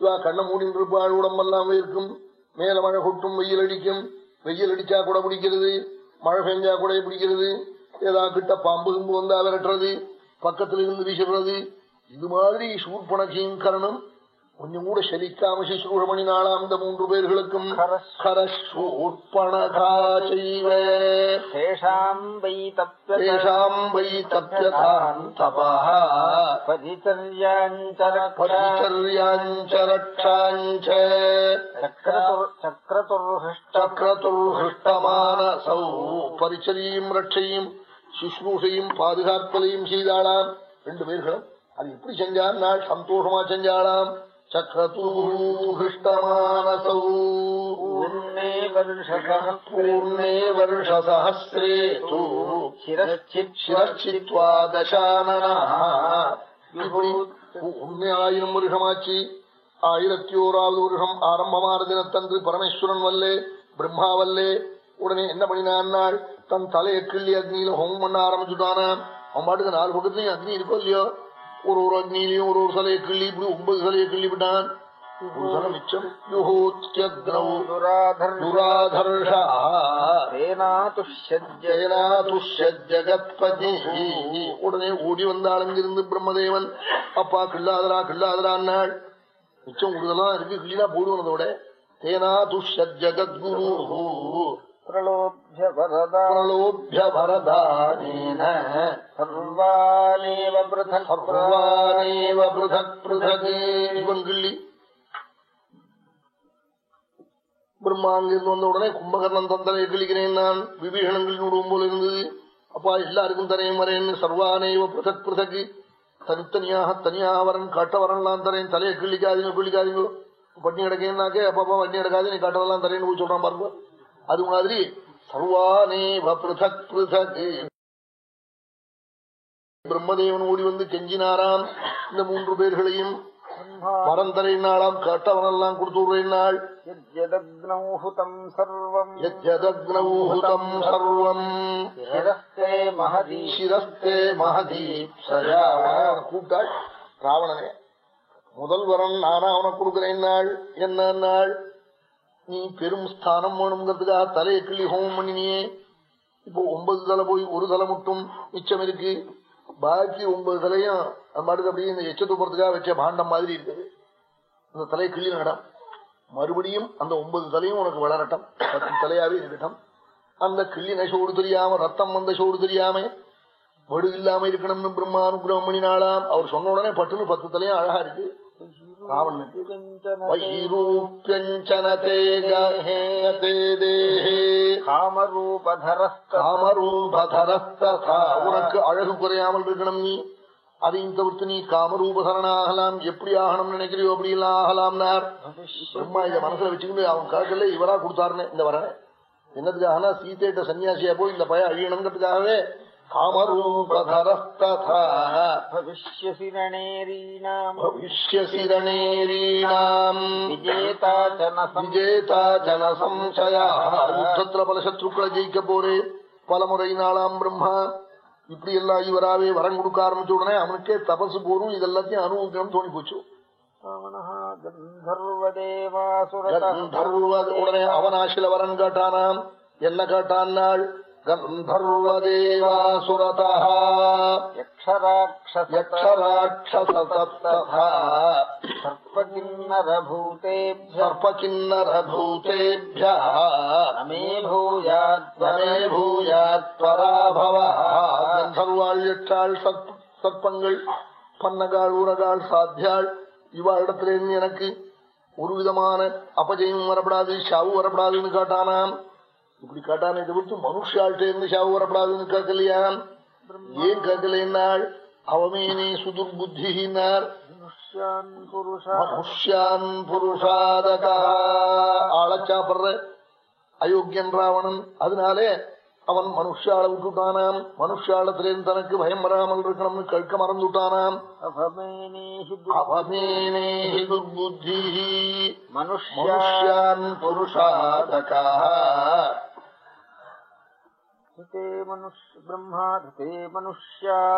இவா கண்ண மூடிட்டு இருப்பாள் உடம்பெல்லாம் இருக்கும் மேல மழை கொட்டும் வெயில் அடிக்கும். வெயில் அடிச்சா கூட பிடிக்கிறது. மழை பெஞ்சா கூட பிடிக்கிறது. ஏதா கிட்ட பாம்பு கும்பு வந்தா விரட்டுறது. பக்கத்துல இருந்து வீசுறது. இது மாதிரி சூர்பணகையும் கரணும் கொஞ்சம் கூட சலிக்காம சிசுரூஷ பண்ணினாளாம் இந்த மூன்று பேர்களுக்கும். கரசூர்பணகா செய்வ. சக்ரதுர்ஹிருஷ்டமானசௌ பரிச்சரியும் ரட்சையும் சுஷ்ரூஷையும் பாதுகாப்பதையும் செய்தாளாம். ரெண்டு பேர்களும். அது எப்படி செஞ்சான் நாள் சந்தோஷமா செஞ்சாளாம். சக்ரதூ ஹிருஷ்டமானசௌ பூர்ணே வருஷசஹஸ்ரே தூ சிரச்சித் சிரச்சித்வா தசானனா இப்படி உண்மை ஆயிரம் வருஷமாச்சு ஆயிரத்தி ஓராவது வருஷம் ஆரம்பமான தினத்தன்று பரமேஸ்வரன் வல்லே பிரம்மா வல்லே உடனே என்ன பண்ணினான் தன் தலையை கிள்ளி அக்னியில ஹோமம் பண்ண ஆரம்பிச்சுட்டானா அவன் பாட்டுக்கு நாலு பக்கத்துலயும் அக்னி இருக்கோ இல்லையோ ஒரு ஒரு அக்னியிலையும் ஒரு ஒரு சலையை கிள்ளி இப்படி ஒன்பது சலையை கிள்ளி விட்டான் உடனே ஓடி வந்தாள் அங்கிருந்து பிரம்மதேவன் அப்பா கில்லாதரா கில்லாதரா நாள் மிச்சம் கூடுதலா இருக்கு கிள்ளா போடுவனதோட தேனா துஷத் ஜகத்குரு பிரலோப்ய வரதா பிரலோபிய வரதானேன சர்வானேவ பிருதக் பிரம்மா அங்கிருந்து வந்த உடனே கும்பகர்ணன் தந்தனை கிழிக்கிறேன் நான். விபீஷணங்களின் விடுவோம் போல இருந்தது. அப்பா எல்லாருக்கும் தரையும் வரேன். சர்வானேவ பிருதக் பிருதக் தனித்தனியாக தனியாக வரன் காட்ட வரலாம் தரேன். தலையை கிள்ளிக்காதீங்க கிள்ளிக்காதீங்க பட்டினி கிடக்கேன்னாக்கே அப்பப்பா பட்டினி கிடக்காது நீ காட்டவெல்லாம் தரேன்னு போய் சொல்றான் பாருங்க. அது மாதிரி சர்வானேவ பிருதக் பிருதக் பிரம்மதேவன் ஓடி வந்து கெஞ்சினாராம். இந்த மூன்று பேர்களையும் வரம் தரையினாலாம் காட்டவனெல்லாம் கொடுத்து விடுறேன் யஜ்யதக்னௌஹுதம் சர்வம். யஜ்ஜதக்னௌஹுதம் சர்வம். சிரஸ்தே மகதி. சிரஸ்தே மகதீப்சயா கூப்பிட்டாள். ராவணனே முதல் வரம் நானா அவனுக்கு கொடுக்கிறேன் நாள். என்ன நாள்? நீ பெரும் ஸ்தானம் வேணுங்கிறதுக்காக தலையை கிள்ளி ஹோமம் பண்ணினியே. இப்போ ஒன்பது தலை போய் ஒரு தலை மட்டும் மிச்சம் இருக்கு. பாக்கி ஒன்பது தலையும் அது மாட்டுக்கு அப்படியே இந்த எச்ச துப்புறதுக்காக வச்ச பாண்டம் மாதிரி இருக்குது. அந்த தலையை கிள்ளி நடம் மறுபடியும் அந்த ஒன்பது தலையும் உனக்கு வளரட்டும். பத்து தலையாவே இருக்கட்டும். அந்த கிள்ளின சோடு தெரியாம ரத்தம் வந்த சோடு தெரியாம வடு இல்லாம இருக்கணும்னு பிரம்மா அனுகிரகம் பண்ணினாலாம் அவர் சொன்ன உடனே பட்டுன்னு பத்து தலையும் அழகா இருக்கு. உனக்கு அழகு குறையாமல் இருக்கணும் நீ. அதையும் தவிர்த்து நீ காமரூபதரனாகலாம் எப்படி ஆகணும் நினைக்கிறியோ அப்படி எல்லாம் ஆகலாம்னார் பிரம்மா இத மனசுல வச்சுக்கிட்டு அவன் கழக்கல இவரா கொடுத்தாருன்னு இந்த வர என்னதுக்காகனா சீதேட்ட சன்னியாசியா போய் இந்த பய அழியணுங்கிறதுக்காகவே காமரூபதர ததா பவிஷ்யசி ரணேரீணாம் பவிஷ்யசி ரணேரீணாம் விஜேதா ஜன விஜேதா ஜன சம்சயா யுத்தத்துல பல சத்ருக்களை ஜெயிக்க போறே பல முறை நாளாம் பிரம்மா இப்படி எல்லாம் இவராவே வரம் கொடுக்க ஆரம்பிச்ச உடனே அவனுக்கே தபசு போரும் இதெல்லாத்தையும் அனுபவிக்கணும் தோணி போச்சு உடனே அவனாசில வரம் கேட்டானாம் என்ன கேட்டான் நாள் கந்தர்வதேவாசுரதா यक्षराक्षसत யக்ஷராட்சசதத்ததா सर्पकिन्नरभूतेभ्यः சர்ப்பகிண்ணரபூதேபிய न मे भूयात् வனே பூயாத்வராபவ கந்தர்வாள் எட்டாள் சர்ப்ப- சர்ப்பங்கள் பன்னகாள் உரகாள் சாத்தியாள் இவாளிடத்திலிருந்து எனக்கு ஒரு விதமான அபஜயம் வரப்படாது ஷாவு வரப்படாதுன்னு காட்டானாம் இப்படி காட்டானே தவிர்த்து மனுஷாள்கிட்ட இருந்து சாவு வரப்படாதுன்னு கேட்கலையா? ஏன் கேட்கலைன்னாள் அவமேனே சுதுர்புத்தினார் மனுஷான் புருஷாதகா. ஆளச்சாப்படுற அயோக்கியன் ராவணன் அதனாலே அவன் மனுஷால விட்டுட்டானாம். மனுஷாலத்திலேருந்து தனக்கு பயம் வராமல் இருக்கணும்னு கேட்க மறந்துட்டானாம். மனுஷான் புருஷாதகா.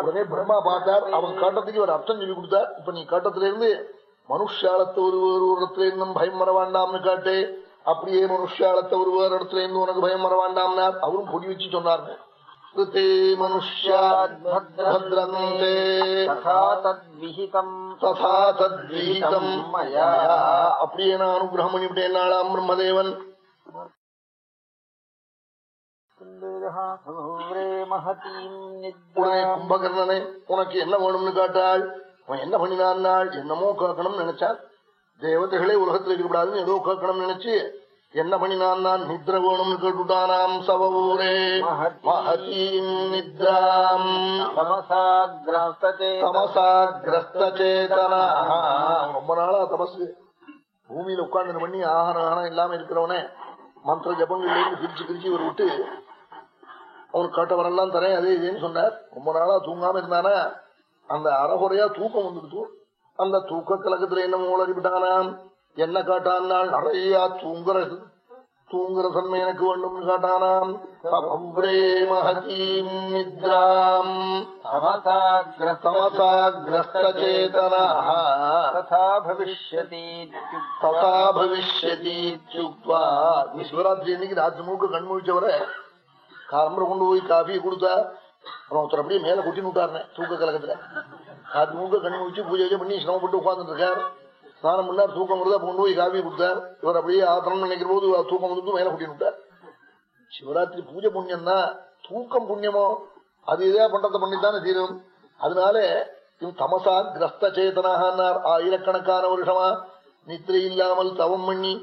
உடனே பிரம்மா பார்த்தார். அவன் காட்டத்துக்கு ஒரு அர்த்தம் சொல்லி கொடுத்தார். இப்ப நீ காட்டத்துல இருந்து மனுஷாலத்தை ஒரு வேறு ஒரு இடத்துல இருந்தும் பயம் வர வேண்டாம்னு காட்டு. அப்படியே மனுஷாலத்தை ஒரு வேறு இடத்துல இருந்து உனக்கு பயம் வர வேண்டாம்னார். அவரும் பொடி வச்சு சொன்னார்கள் அப்படியே நான் அனுகிரகம் பண்ணிவிட்டேன். நாளாம் பிரம்மதேவன். உடனே கும்பகர்ணனே உனக்கு என்ன வேணும்னு காட்டாள் அவன் என்ன பண்ணினான் நாள் என்னமோ கேட்கணும்னு நினைச்சான் தேவதைகளே உலகத்தில் இருக்கக்கூடாதுன்னு ஏதோ கேட்கணும்னு நினைச்சு என்ன பண்ணினான் நான்? நித்ர வேணும்னு கேட்டுட்டானாம் சவூரே. மகதீம் நித்ராம் தமசாகிரஸ்தே தமசாகிரஸ்தேதனா ரொம்ப நாளா தமசு. பூமியில உட்கார்ந்து பண்ணி ஆகாரம் ஆகாரம் இல்லாம இருக்கிறவனே மந்திர ஜபங்கள்ல இருந்து பிரிச்சு பிரிச்சு ஒரு விட்டு அவனுக்கு காட்ட வரலாம் தரேன் அதே இதேன்னு சொன்னார். ரொம்ப நாளா தூங்காம இருந்தானா? அந்த அறகுறையா தூக்கம் வந்துடுத்து அந்த தூக்க கலக்கத்துல என்ன மூலகி விட்டானாம் என்ன காட்டானால் நிறைய தூங்குற தூங்குற தன்மை எனக்கு வேண்டும்னு காட்டானாம். சிவராத்திரி அன்னைக்கு ராத்திரி முழுக்க கண் கொண்டு போய் காஃபியை கொடுத்தா அப்புறம் ஒருத்தர் அப்படியே மேல கொட்டி விட்டாருனே தூக்க கலக்கத்துல ராத்திரி மூக்க கண் வச்சு பூஜை பண்ணி சிரமப்பட்டு உட்கார்ந்துட்டு இருக்கார். ஸ்நானம் பண்ணார் தூக்கம் வருது அப்ப கொண்டு போய் காஃபியை கொடுத்தார். இவர் அப்படியே ஆத்திரம் நினைக்கிற போது தூக்கம் வந்து மேல கொட்டி விட்டார். சிவராத்திரி பூஜை புண்ணியம் தான். தூக்கம் புண்ணியமோ அது இதே பண்றத பண்ணித்தானே தீரும். அதனால இவன் தமசா கிரஸ்த சேதனாக ஆயிரக்கணக்கான வருஷமா நித்திரை இல்லாமல் தவம் பண்ணி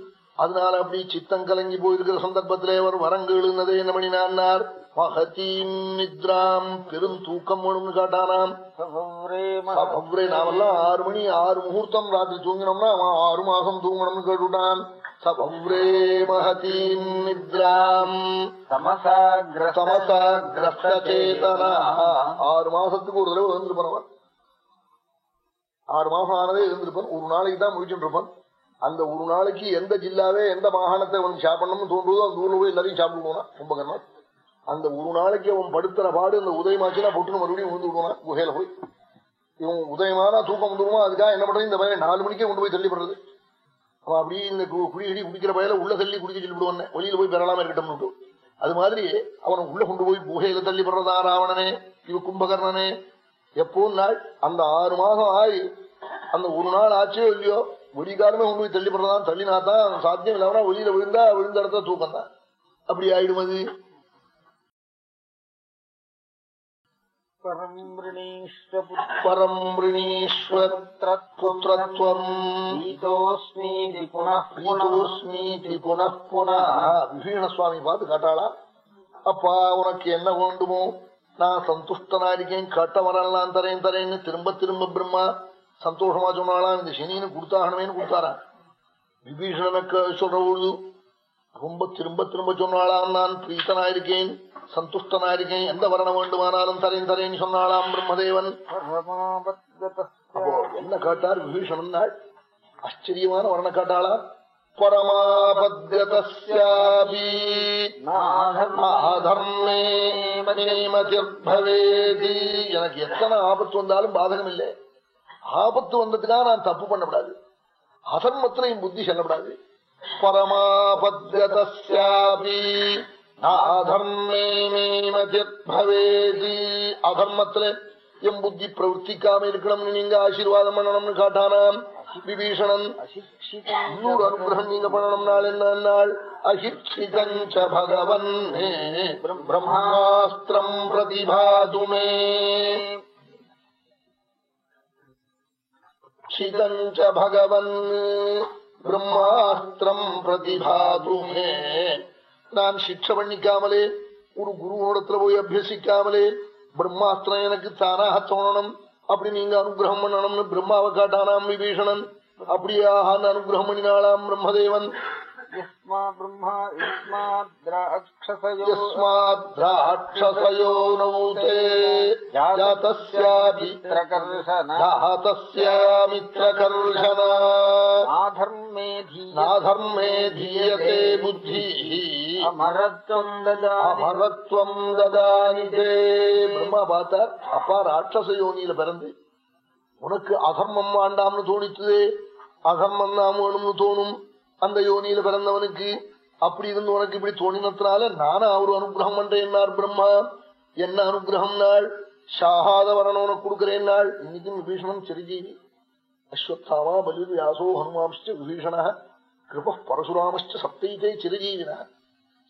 அதனால அப்படி சித்தம் கலங்கி போயிருக்கிற சந்தர்ப்பத்திலே அவர் வரங்கெழுந்ததே என்ன பண்ணினார்? மகதீம் நித்ராம் பெரும் தூக்கம் வேணும்னு காட்டானாம் நாமெல்லாம் ஆறு மணி ஆறு முகூர்த்தம் ராத்திரி தூங்கினோம்னா அவன் ஆறு மாசம் தூங்கணும்னு கேட்டுட்டான். சபவ்ரே மகதீம் நித்ராம். தமசாகிரஸ்தேதனா ஆறு மாசத்துக்கு ஒரு தடவை எழுந்திருப்பான் அவன். ஆறு மாசம் ஆனதே எழுந்திருப்பான். ஒரு நாளைக்கு தான் முடிச்சுட்டு இருப்பான். அந்த ஒரு நாளைக்கு எந்த ஜில்லாவே எந்த மாகாணத்தை வந்து சாப்பிடணும்னு தோன்றுவதோ அந்த ஊர்ல போய் எல்லாரையும் சாப்பிடுவோம்னா கும்பகர்ணா. அந்த ஒரு நாளைக்கு அவன் படுத்துற பாடு அந்த உதயமாச்சுன்னா பொட்டுன்னு மறுபடியும் விழுந்து விடுவானா குகையில போய். இவன் உதயமான தூக்கம் வந்துருமா? அதுக்காக என்ன பண்றது? இந்த பையன் நாலு மணிக்கே கொண்டு போய் தள்ளிப்படுறது அவன் அப்படியே இந்த கு- குடிக்கிற பயில உள்ள தள்ளி குடிக்க சொல்லி விடுவானே வெளியில போய் பெறலாம இருக்கட்டும் அது மாதிரி அவனை உள்ள கொண்டு போய் குகையில தள்ளிப்படுறதா ராவணனே இவ கும்பகர்ணனே. எப்போ நாள் அந்த ஆறு மாதம் ஆகி அந்த ஒரு நாள் ஆச்சோ இல்லையோ வெளிக்காலமே கொண்டு போய் தள்ளி பண்றதா தள்ளினா தான் சாத்தியம் இல்லாம வெளியில விழுந்தா விழுந்த இடத்த தூக்கம் தான் அப்படி ஆயிடும் அது. பரம் ரிணீஷ்வபுத்திரத்வம் பரம் ரிணீஸ்வர் புத்திரத்வம். கீதோஸ்மீதி புனః புனः. பிரீதோஸ்மீதி புனః புனः. விபீஷண சுவாமி பார்த்து காட்டாளா? அப்பா உனக்கு என்ன வேண்டுமோ? நான் சந்துஷ்டனா இருக்கேன் கட்ட வரலாம் தரேன் தரேன்னு திரும்ப திரும்ப பிரம்மா சந்தோஷமா சொன்னாலாம் இந்த சனின்னு கொடுத்தாகணுமேனு கொடுத்தாரான் விபீஷணனுக்கு சொல்ற பொழுது ரொம்ப திரும்ப திரும்ப சொன்னாலாம் நான் பிரீத்தனாயிருக்கேன் சந்துஷ்டனாயிருக்கேன் எந்த வரணம் வேண்டுமானாலும் தரேன் தரேன் சொன்னாலாம் பிரம்மதேவன். அப்போ என்ன காட்டார் விபீஷணன் நாள் ஆச்சரியமான வர்ண காட்டாளா? பரமாபத்யதஸ்யாபி எனக்கு எத்தனை ஆபத்து வந்தாலும் பாதகம் இல்லை ஆபத்து வந்ததுக்காக நான் தப்பு பண்ணக்கூடாது அதர்மத்துல என் புத்தி செல்லப்படாது. பரமாபத்யதஸ்யாபி அதர்மே மதிர்பவேதி அதர்மத்துல என் புத்தி பிரவர்த்திக்காம இருக்கணும்னு நீங்க ஆசீர்வாதம் பண்ணணும்னு காட்டானாம். விபீஷணன் இன்னொரு அனுகிரகம் நீங்க பண்ணணும்னால் என்ன நாள் அஹிக்ஷிதஞ்ச பகவன் பிரம்மாஸ்திரம் பிரதிபாதுமே. க்ஷிதஞ்ச பகவன் பிரம்மாஸ்திரம் பிரதிபாதுமே நான் சிக்ஷ பண்ணிக்காமலே ஒரு குருவோடத்துல போய் அபியசிக்காமலே பிரம்மாஸ்திரம் எனக்கு தானாக தோணணும் அப்படி நீங்க அனுகிரகம் பண்ணணும்னு பிரம்மாவை காட்டானாம் விபீஷணன். அப்படியாக அனுகிரகம் பண்ணினாலாம் பிரம்மதேவன். ஜாதஸ்யாபி மித்ரகர்ஷன ஜாதஸ்யாமித்ரகர்ஷன ஆதர்மே நாதர்மே தீயதே புத்தி அமரத்வம் ததானி ததானிதே பிரம்மா பார்த்தார் அப்பா ராட்சச யோனியில பிறந்து உனக்கு அகர்மம் வேண்டாம்னு தோணித்துதே. அகர்மம் தான் வேணும்னு தோணும். அந்த யோனியில பிறந்தவனுக்கு அப்படி இருந்து உனக்கு இப்படி தோணினத்தினால நானும் அவரு அனுகிரகம் பண்றேன்னார் பிரம்மா? என்ன அனுகிரகம் நாள்? ஷாகாத வரணும் உனக்கு கொடுக்கிறேன் நாள். இன்னைக்கும் விபீஷணன் சிறுஜீவி. அஸ்வத்தாமா பலி வியாசோ ஹனுமாம்ச்ச விபீஷண. கிருப பரசுராமச்ச சப்தைத்தே சிறுஜீவினா.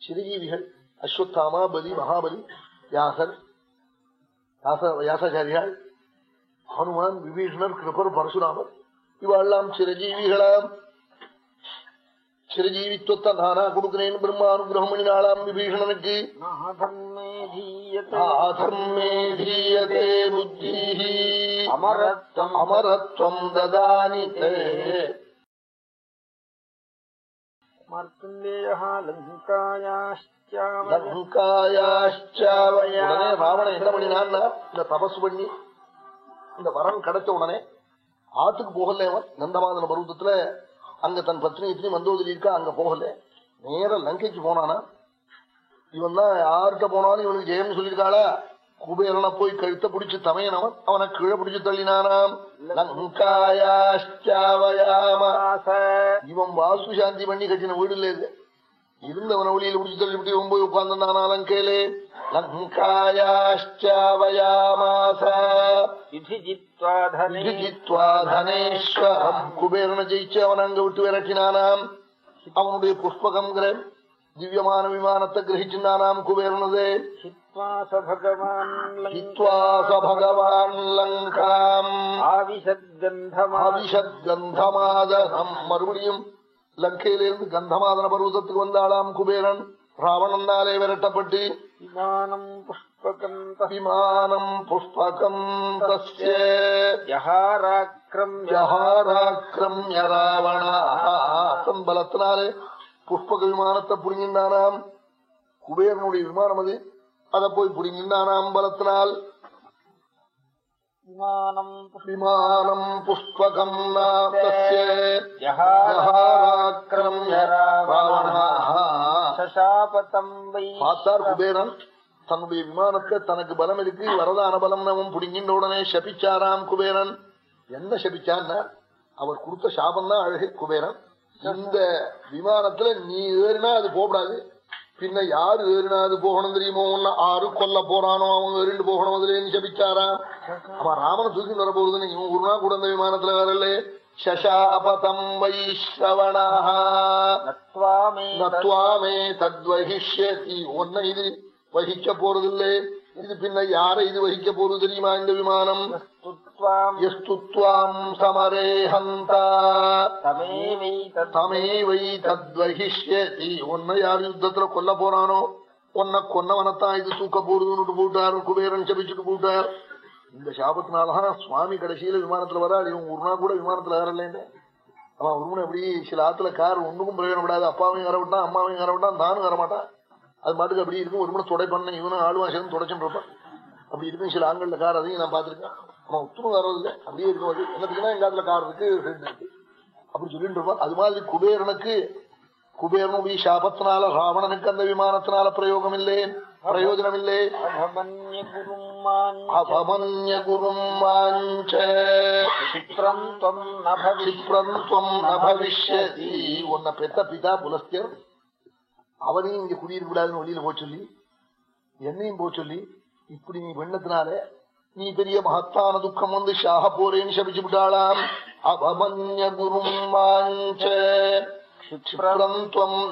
சிறுஜீவிகள் அஸ்வத்தாமா பலி மகாபலி வியாசர் வியாசாச்சாரியாள் ஹனுமான் விபீஷணர் கிருபர் பரசுராமர். இவாள்லாம் சிரஜீவிகளாம் சிறுஜீவித்துவத்தை நானா கொடுக்கிறேன் பிரம்ம அனுகிரகம் பண்ணினாலாம் விபீஷணனுக்கு அமரத்வம் அமரத்வம் ததானி ராவண என்ன பண்ணினான் இந்த தபஸ் பண்ணி இந்த வரம் கிடைச்ச உடனே ஆத்துக்கு போகல நந்தமாதன பருவத்துல அங்க தன் பத்னி இத்தினி மந்தோதரி இருக்கா அங்க போகல. நேர லங்கைக்கு போனானா? இவன் தான் யார்கிட்ட போனாலும் இவனுக்கு ஜெயம் சொல்லியிருக்காளா? குபேரனை போய் கழுத்த பிடிச்சு தமையனவன் அவனை கீழே பிடிச்சு தள்ளினானாம். லங்காயாச்சாவயாம இவன் வாஸ்து சாந்தி பண்ணி கட்டின வீடு இல்ல இது இருந்தவன ஒளியில பிடிச்சு தள்ளி விட்டு இவன் போய் உட்கார்ந்தானா லங்கையிலே லங்காயாச்சாவயாமாச விதிஜித்வா தனே ஜித்வா தனேஸ்வரம் குபேரனை ஜெயிச்சு அவன் அங்க விட்டு விரட்டினானாம் அவனுடைய புஷ்பகங்கிற திவ்யமான விமானத்தை கிரகிச்சிருந்தானாம் குபேரனது மறுபடியும் லங்கையிலிருந்து கந்தமாதன பர்வதத்துக்கு வந்தாளாம் குபேரன். ராவணனாலே விரட்டப்பட்டு விமானம் புஷ்பகம் விமானம் புஷ்பகம் யஹாராக்கிரம்ய ராவணா. தன் பலத்தினாலே புஷ்பக விமானத்தை புரிஞ்சின்றானாம் குபேரனுடைய விமானம் அது. அதை போய் புரிஞ்சின்றானாம் பலத்தினால். விமானம் விமானம் புஷ்பகம் நாத்தஸ்ய யஹாராக்ரம்ய ராவணா சசாபதம் வை பார்த்தார் குபேரன் தன்னுடைய விமானத்தை தனக்கு பலம் இருக்கு வரதான பலம் அவன் புடிங்கின்ற உடனே சபிச்சாராம் குபேரன். என்ன சபிச்சான்னா அவர் கொடுத்த சாபம் தான் அழகு குபேரன். இந்த விமானத்துல நீ ஏறினா அது போகக்கூடாது பின்ன யாரு ஏறினா அது போகணும் தெரியுமோ? உன்னை ஆறு கொல்ல போறானோ? அவங்க ஏறிண்டு போகணும் அதுல சபிச்சாராம் அவன் ராமனை தூக்கி வர போகுதுன்னு இவன் ஒரு நாள் கூட அந்த விமானத்துல வரல சசாபதம் நத்வாமே தத்வகிஷ்யதி ஒன்ன இது வகிக்க போறதில்லை. இது பின்ன யாரை இது வகிக்க போறது தெரியுமா இந்த விமானம் துத்வாம் எஸ்துத்வாம் சமரே ஹந்தா தமேவை தத் தமேவை தத்வகிஷ்யதி உன்னை யார் யுத்தத்துல கொல்ல போறானோ உன்னை கொன்னவனத்தான் இது தூக்க போறதுன்னு போட்டார் குபேரன் சபிச்சுட்டு போட்டார் இந்த சாபத்தினாலதான் சுவாமி கடைசியில விமானத்துல வராது இவன் ஒரு நாள் கூட விமானத்துல ஏறலேன்னு அவன் உருவனை எப்படி சில ஆத்துல கார் ஒண்ணுக்கும் பிரயோஜனப்படாது அப்பாவையும் வர விட்டான் அம்மாவையும் வர விட்டான் தானும் வர மாட்டான் அது மாட்டுக்கு அப்படி இருக்கும். ஒரு முறை தொடை பண்ண இவனும் ஆளுவா சேர்ந்து தொடச்சுட்டு அப்படி இருக்கும் சில ஆண்கள்ல கார் அதையும் நான் பார்த்திருக்கேன். அவன் உத்தரவு வர்றதில்லை அப்படியே இருக்கும் அது. என்னத்துக்குன்னா எங்க கார் இருக்கு? அப்படி சொல்லிட்டு இருப்பான். அது மாதிரி குபேரனுக்கு குபேரனுடைய சாபத்தினால ராவணனுக்கு அந்த விமானத்தினால பிரயோகம் இல்லை பிரயோஜனம் இல்லை அபமன்ய குரும் உன்னை பெத்த பிதா புலஸ்தியர் அவனையும் இங்க குடியிருக்க கூடாதுன்னு வெளியில போக சொல்லி என்னையும் போக சொல்லி இப்படி நீ வெண்ணத்தினால நீ பெரிய மகத்தான துக்கம் வந்து ஷாக போறேன்னு சபிச்சு விட்டாளாம். அவமன்ய குருமாஞ்சம்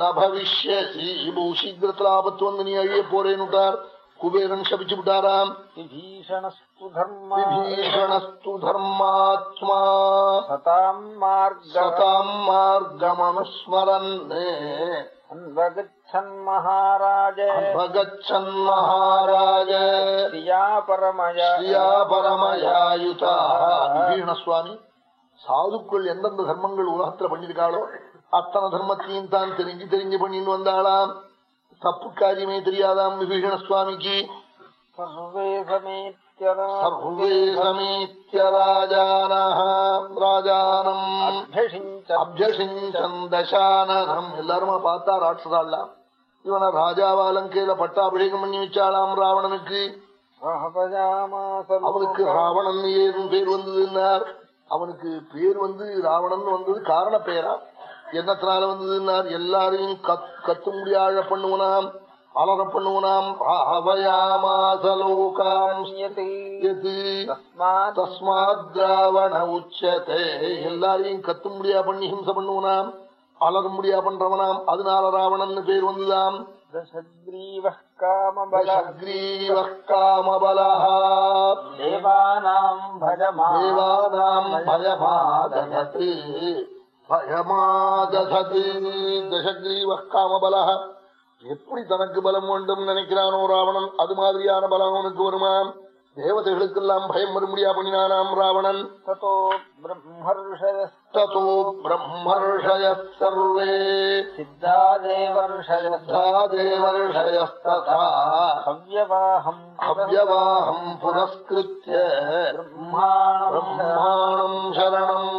நபவிஷ்யீபூஷீகிரத்தில் வந்து நீ அழிய போறேன்னுட்டார் குபேரன் சபிச்சு விட்டாராம். விபீஷணஸ்து தர்மாத்மா சதாம் மார்கமனுஸ்மரன் அன்பகச்சன்மஹாராஜன்மஹாராஜ ஸ்ரீயாபரமயாயுதாஸ்வாமி சாதுக்கள் எந்தெந்த தர்மங்கள் உலகத்துல பண்ணிருக்காளோ அத்தனை தர்மத்தையும் தான் தெரிஞ்சு தெரிஞ்சு பண்ணின்னு வந்தாளாம். தப்பு காரியமே தெரியாதாம் விபீஷண சுவாமிக்கு. அப்ஜஷிஞ்சந்தசானம் பார்த்தா ராட்சதாள்லாம் இவனை ராஜாவா பட்டாபிஷேகம் பண்ணி வச்சாலாம் ராவணனுக்கு. அவனுக்கு ராவணன் ஏதும் பேர் வந்ததுன்னார் அவனுக்கு பேர் வந்து ராவணன் வந்தது காரண பெயரா என்னத்தினால வந்ததுன்னார் எல்லாரையும் கத்தும்படியாக பண்ணுவனாம். அலற பண்ணுவனாம் பாவயாமாசலோகாம் உச்சதே. எல்லாரையும் கத்தும்படியா பண்ணி ஹிம்ச பண்ணுவனாம் அலறும்படியா பண்றவனாம் அதனால ராவணன் பேர் பயமாதசதி பயமாதசதி தசக்ரீவः காமபலः எப்படி தனக்கு பலம் வேண்டும் நினைக்கிறானோ ராவணன் அது மாதிரியான பலம் அவனுக்கு வருமாம் தேவதைகளுக்கெல்லாம் பயம் வரும்படியா பண்ணினானாம் ராவணன். ததோ பிரம்மர்ஷய சர்வே சித்தா தேவர்ஷயஸ் தேவர்ஷயஸ்ததா ஹவ்யவாஹம் புரஸ்கிருத்ய பிரம்மாணம். சரணம்.